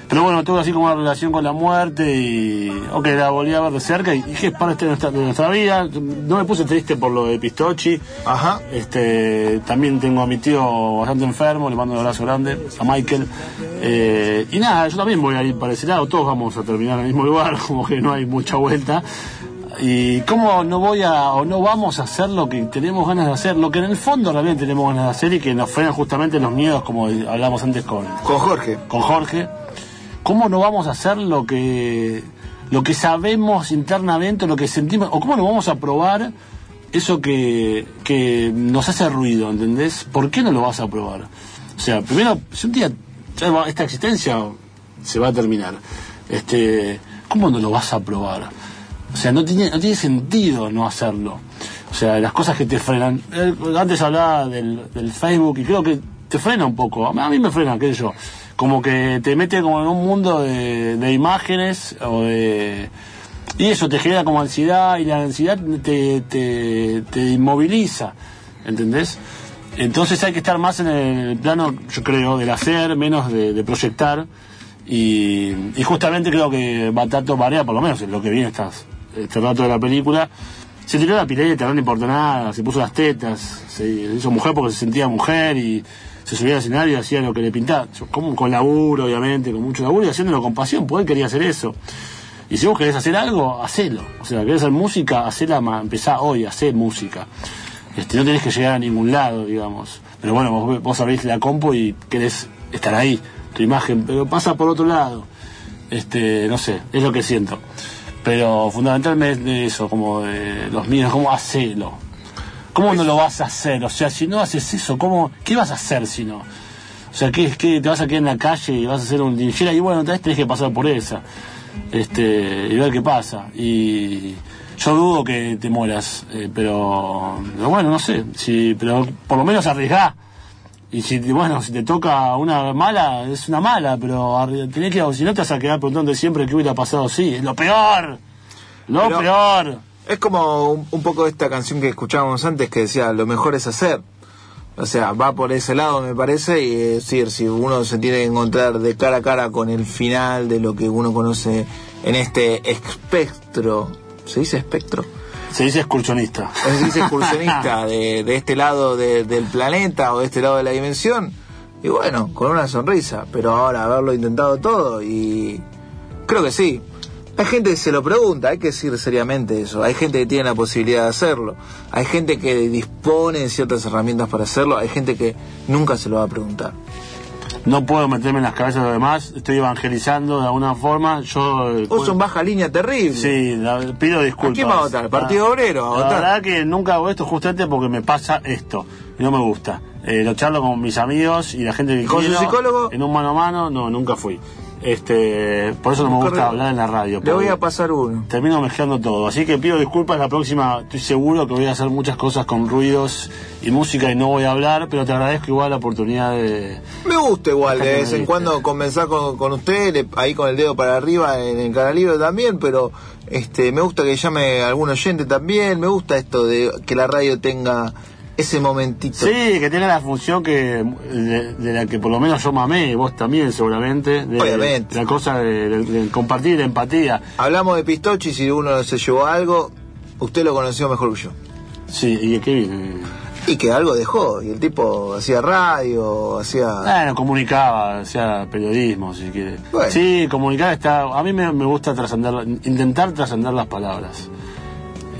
[SPEAKER 5] Pero bueno, todo así como una relación con la muerte y. Ok, la volví a ver de cerca y dije, es parte de nuestra, de nuestra vida. No me puse triste por lo de Pistocchi.
[SPEAKER 7] Ajá.
[SPEAKER 5] Este, también tengo a mi tío bastante enfermo, le mando un abrazo grande, a Michael. Eh, y nada, yo también voy a ir para ese lado, todos vamos a terminar en el mismo lugar, como que no hay mucha vuelta. Y cómo no voy a, o no vamos a hacer lo que tenemos ganas de hacer, lo que en el fondo realmente tenemos ganas de hacer y que nos frenan justamente los miedos, como hablamos antes con,
[SPEAKER 7] Con Jorge.
[SPEAKER 5] con Jorge. ¿Cómo no vamos a hacer lo que lo que sabemos internamente, lo que sentimos, o cómo no vamos a probar eso que, que nos hace ruido, ¿entendés? ¿Por qué no lo vas a probar? O sea, primero, si un día esta existencia se va a terminar, este, ¿cómo no lo vas a probar? O sea, no tiene, no tiene sentido no hacerlo. O sea, las cosas que te frenan. Eh, Antes hablaba del, del Facebook y creo que te frena un poco. A mí me frena, qué sé yo. Como que te mete como en un mundo de, de imágenes o de... Y eso te genera como ansiedad y la ansiedad te, te, te inmoviliza, ¿entendés? Entonces hay que estar más en el plano, yo creo, del hacer, menos de, de proyectar. Y, justamente creo que Batato Barea, por lo menos en lo que viene estas, este rato de la película, se tiró la pileta, no le importó nada, se puso las tetas, se hizo mujer porque se sentía mujer y se subía al escenario y hacía lo que le pintaba. Como con laburo, obviamente, con mucho laburo y haciéndolo con pasión, porque él quería hacer eso. Y si vos querés hacer algo, hacelo. O sea, querés hacer música, hacela, empezá hoy, hacer música. Este, no tenés que llegar a ningún lado, digamos. Pero bueno, vos, vos abrís la compu y querés estar ahí, tu imagen, pero pasa por otro lado. Este, no sé, es lo que siento. Pero fundamentalmente eso, como de los míos, como hacelo. ¿Cómo no lo vas a hacer? O sea, si no haces eso, ¿cómo, ¿qué vas a hacer si no? O sea, ¿qué, qué, te vas a quedar en la calle y vas a hacer un dinero y bueno, tal vez tenés que pasar por esa. Este, y ver qué pasa. Y yo dudo que te mueras, eh, pero, pero bueno, no sé, si, pero por lo menos arriesgá. Y si, bueno, si te toca una mala, es una mala, pero tenés que, si no te vas a quedar preguntando siempre qué hubiera pasado, sí, es lo peor, lo
[SPEAKER 7] Pero-
[SPEAKER 5] peor.
[SPEAKER 7] Es como un, un poco esta canción que escuchábamos antes que decía, lo mejor es hacer. O sea, va por ese lado me parece y es decir, si uno se tiene que encontrar de cara a cara con el final de lo que uno conoce en este espectro, ¿se dice espectro?
[SPEAKER 5] Se dice excursionista.
[SPEAKER 7] Se dice excursionista de, de este lado de- del planeta o de este lado de la dimensión. Y bueno, con una sonrisa, pero ahora haberlo intentado todo y creo que sí. Hay gente que se lo pregunta, hay que decir seriamente eso. Hay gente que tiene la posibilidad de hacerlo. Hay gente que dispone de ciertas herramientas para hacerlo. Hay gente que nunca se lo va a preguntar.
[SPEAKER 5] No puedo meterme en las cabezas de los demás, estoy evangelizando de alguna forma. Yo. eh,
[SPEAKER 7] Vos sos baja línea terrible.
[SPEAKER 5] Sí, la- pido disculpas.
[SPEAKER 7] ¿A quién va a votar? ¿Partido
[SPEAKER 5] Ah,
[SPEAKER 7] Obrero? ¿A
[SPEAKER 5] La
[SPEAKER 7] votar?
[SPEAKER 5] verdad que nunca hago esto justamente porque me pasa esto. Y no me gusta. Eh, lo charlo con mis amigos y la gente que
[SPEAKER 7] ¿Con su psicólogo?
[SPEAKER 5] En un mano a mano, no, nunca fui. Este, por eso no me gusta hablar en la radio.
[SPEAKER 7] Le voy a pasar uno.
[SPEAKER 5] Termino mezclando todo. Así que pido disculpas. La próxima estoy seguro que voy a hacer muchas cosas con ruidos y música y no voy a hablar, pero te agradezco igual la oportunidad de.
[SPEAKER 7] Me gusta igual de vez en cuando comenzar con, con usted, le- ahí con el dedo para arriba en el canal libre también, pero este me gusta que llame algún oyente también, me gusta esto de que la radio tenga ese momentito.
[SPEAKER 5] Sí, que tenga la función que de, de la que por lo menos yo mamé, y vos también seguramente. De,
[SPEAKER 7] Obviamente.
[SPEAKER 5] La cosa de, de- de compartir la empatía.
[SPEAKER 7] Hablamos de Pistochi, si uno se llevó algo, usted lo conoció mejor que yo.
[SPEAKER 5] Sí, y qué bien.
[SPEAKER 7] Y que algo dejó, y el tipo hacía radio, hacía...
[SPEAKER 5] Bueno, comunicaba, hacía periodismo, si quiere.
[SPEAKER 7] Bueno.
[SPEAKER 5] Sí, comunicar está. A mí me, me gusta trascender, intentar trascender las palabras.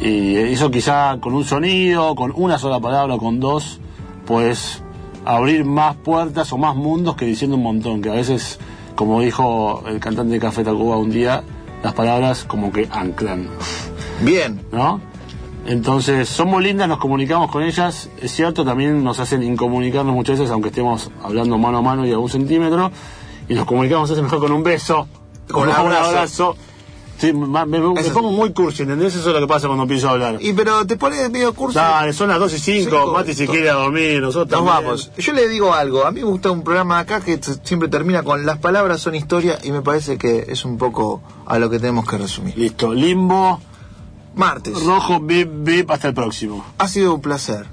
[SPEAKER 5] Y eso quizá con un sonido, con una sola palabra o con dos, pues abrir más puertas o más mundos que diciendo un montón. Que a veces, como dijo el cantante de Café Tacuba un día, las palabras como que anclan.
[SPEAKER 7] Bien.
[SPEAKER 5] ¿No? Entonces, son muy lindas, nos comunicamos con ellas. Es cierto, también nos hacen incomunicarnos muchas veces, aunque estemos hablando mano a mano y a un centímetro. Y nos comunicamos a veces mejor con un beso,
[SPEAKER 7] Con un abrazo.
[SPEAKER 5] abrazo. Sí, me, me- me pongo muy cursi, ¿entendés? Eso es lo que pasa cuando empiezo a hablar.
[SPEAKER 7] Y pero te pones medio curso.
[SPEAKER 5] Dale, son las 2 y 5,
[SPEAKER 7] Cinco.
[SPEAKER 5] Mati si quiere a dormir, nosotros
[SPEAKER 7] Nos
[SPEAKER 5] también.
[SPEAKER 7] vamos. Yo le digo algo. A mí me gusta un programa acá que siempre termina con las palabras son historia y me parece que es un poco a lo que tenemos que resumir.
[SPEAKER 5] Listo, limbo.
[SPEAKER 7] Martes.
[SPEAKER 5] Rojo, bip, bip, hasta el próximo.
[SPEAKER 7] Ha sido un placer.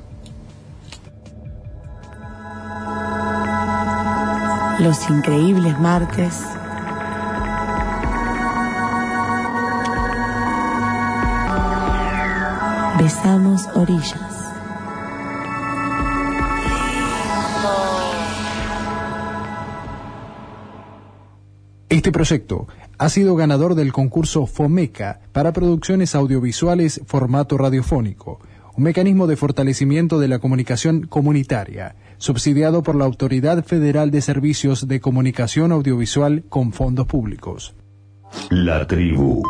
[SPEAKER 10] Los increíbles martes. Besamos orillas.
[SPEAKER 20] Este proyecto ha sido ganador del concurso FOMECA para producciones audiovisuales formato radiofónico, un mecanismo de fortalecimiento de la comunicación comunitaria, subsidiado por la Autoridad Federal de Servicios de Comunicación Audiovisual con fondos públicos.
[SPEAKER 14] La tribu.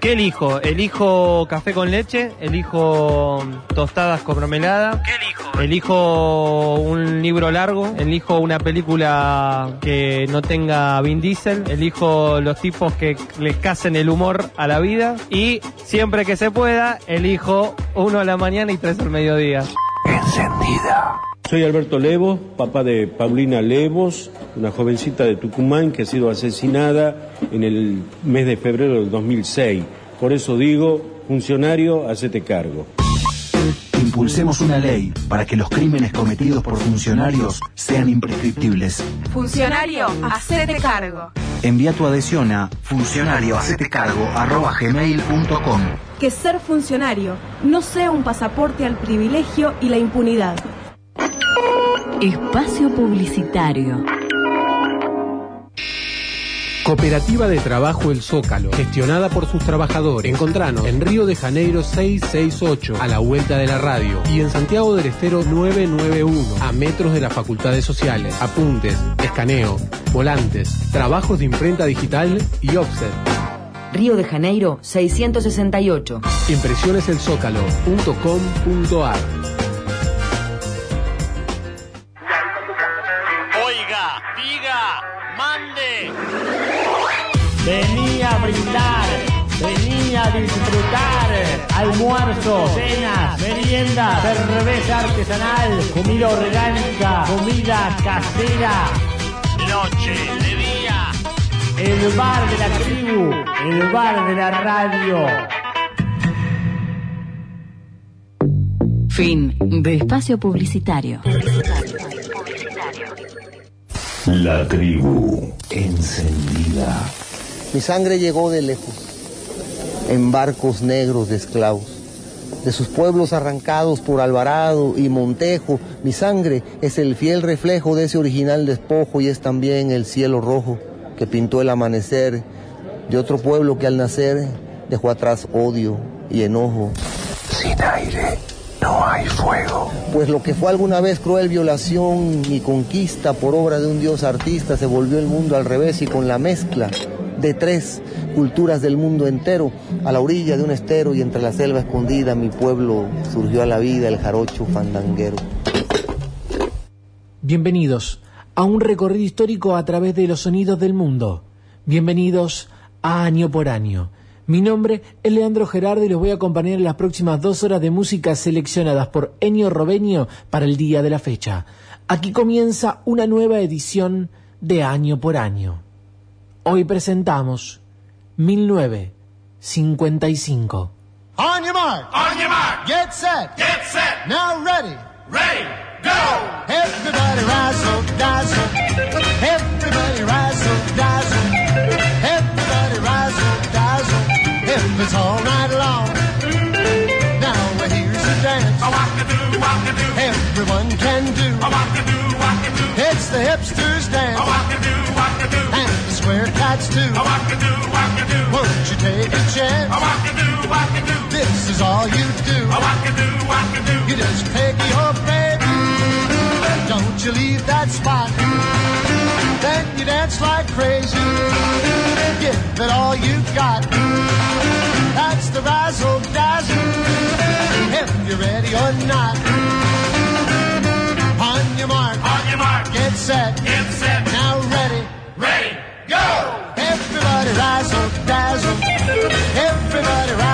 [SPEAKER 21] ¿Qué elijo? ¿Elijo café con leche? ¿Elijo tostadas con mermelada? ¿Qué elijo? ¿Elijo un libro largo? ¿Elijo una película que no tenga Vin Diesel? ¿Elijo los tipos que le casen el humor a la vida? Y siempre que se pueda, elijo uno a la mañana y tres al mediodía.
[SPEAKER 2] Encendida.
[SPEAKER 22] Soy Alberto Levos, papá de Paulina Levos, una jovencita de Tucumán que ha sido asesinada en el mes de febrero del 2006. Por eso digo, funcionario, hacete cargo.
[SPEAKER 23] Impulsemos una ley para que los crímenes cometidos por funcionarios sean imprescriptibles.
[SPEAKER 24] Funcionario, hacete cargo.
[SPEAKER 23] Envía tu adhesión a funcionariohacetecargo.gmail.com
[SPEAKER 24] Que ser funcionario no sea un pasaporte al privilegio y la impunidad.
[SPEAKER 13] Espacio Publicitario.
[SPEAKER 12] Cooperativa de Trabajo El Zócalo, gestionada por sus trabajadores. Encontranos en Río de Janeiro 668, a la vuelta de la radio, y en Santiago del Estero 991, a metros de las facultades sociales. Apuntes, escaneo, volantes, trabajos de imprenta digital y offset.
[SPEAKER 13] Río de Janeiro 668.
[SPEAKER 12] Impresioneselzócalo.com.ar
[SPEAKER 1] Venía a brindar, venía a disfrutar. Almuerzo, cenas, meriendas, cerveza artesanal, comida orgánica, comida casera.
[SPEAKER 25] Noche de día.
[SPEAKER 1] El bar de la tribu, el bar de la radio.
[SPEAKER 13] Fin de espacio publicitario.
[SPEAKER 14] La tribu encendida.
[SPEAKER 26] Mi sangre llegó de lejos, en barcos negros de esclavos, de sus pueblos arrancados por Alvarado y Montejo. Mi sangre es el fiel reflejo de ese original despojo y es también el cielo rojo que pintó el amanecer de otro pueblo que al nacer dejó atrás odio y enojo.
[SPEAKER 2] Sin aire no hay fuego.
[SPEAKER 26] Pues lo que fue alguna vez cruel violación y conquista por obra de un dios artista se volvió el mundo al revés y con la mezcla de tres culturas del mundo entero, a la orilla de un estero y entre la selva escondida mi pueblo surgió a la vida el jarocho fandanguero.
[SPEAKER 27] Bienvenidos a un recorrido histórico a través de los sonidos del mundo. Bienvenidos a Año por Año. Mi nombre es Leandro Gerardo y los voy a acompañar en las próximas dos horas de música seleccionadas por Ennio Robenio para el día de la fecha. Aquí comienza una nueva edición de Año por Año. Hoy presentamos 1955.
[SPEAKER 28] On your mark. On your mark. Get set. Get set. Now ready. Ready. Go. Everybody rise up, dazzle. Everybody rise up, dazzle. Everybody rise up, dazzle. If it's all night long. Now here's the dance. A walk do, walk do. Everyone can do. A walk do, walk do. It's the hipsters dance. A walk do, walk do. And wear tights too. A wackadoo, wackadoo. Won't you take a chance? A wackadoo, wackadoo. This is all you do. A wackadoo, wackadoo. You just take your baby. Don't you leave that spot. Then you dance like crazy. Give it all you've got. That's the razzle dazzle. If you're ready or not. On your mark. On your mark. Get set. Get set. Now ready. Ready. Dazzle, dazzle. Everybody.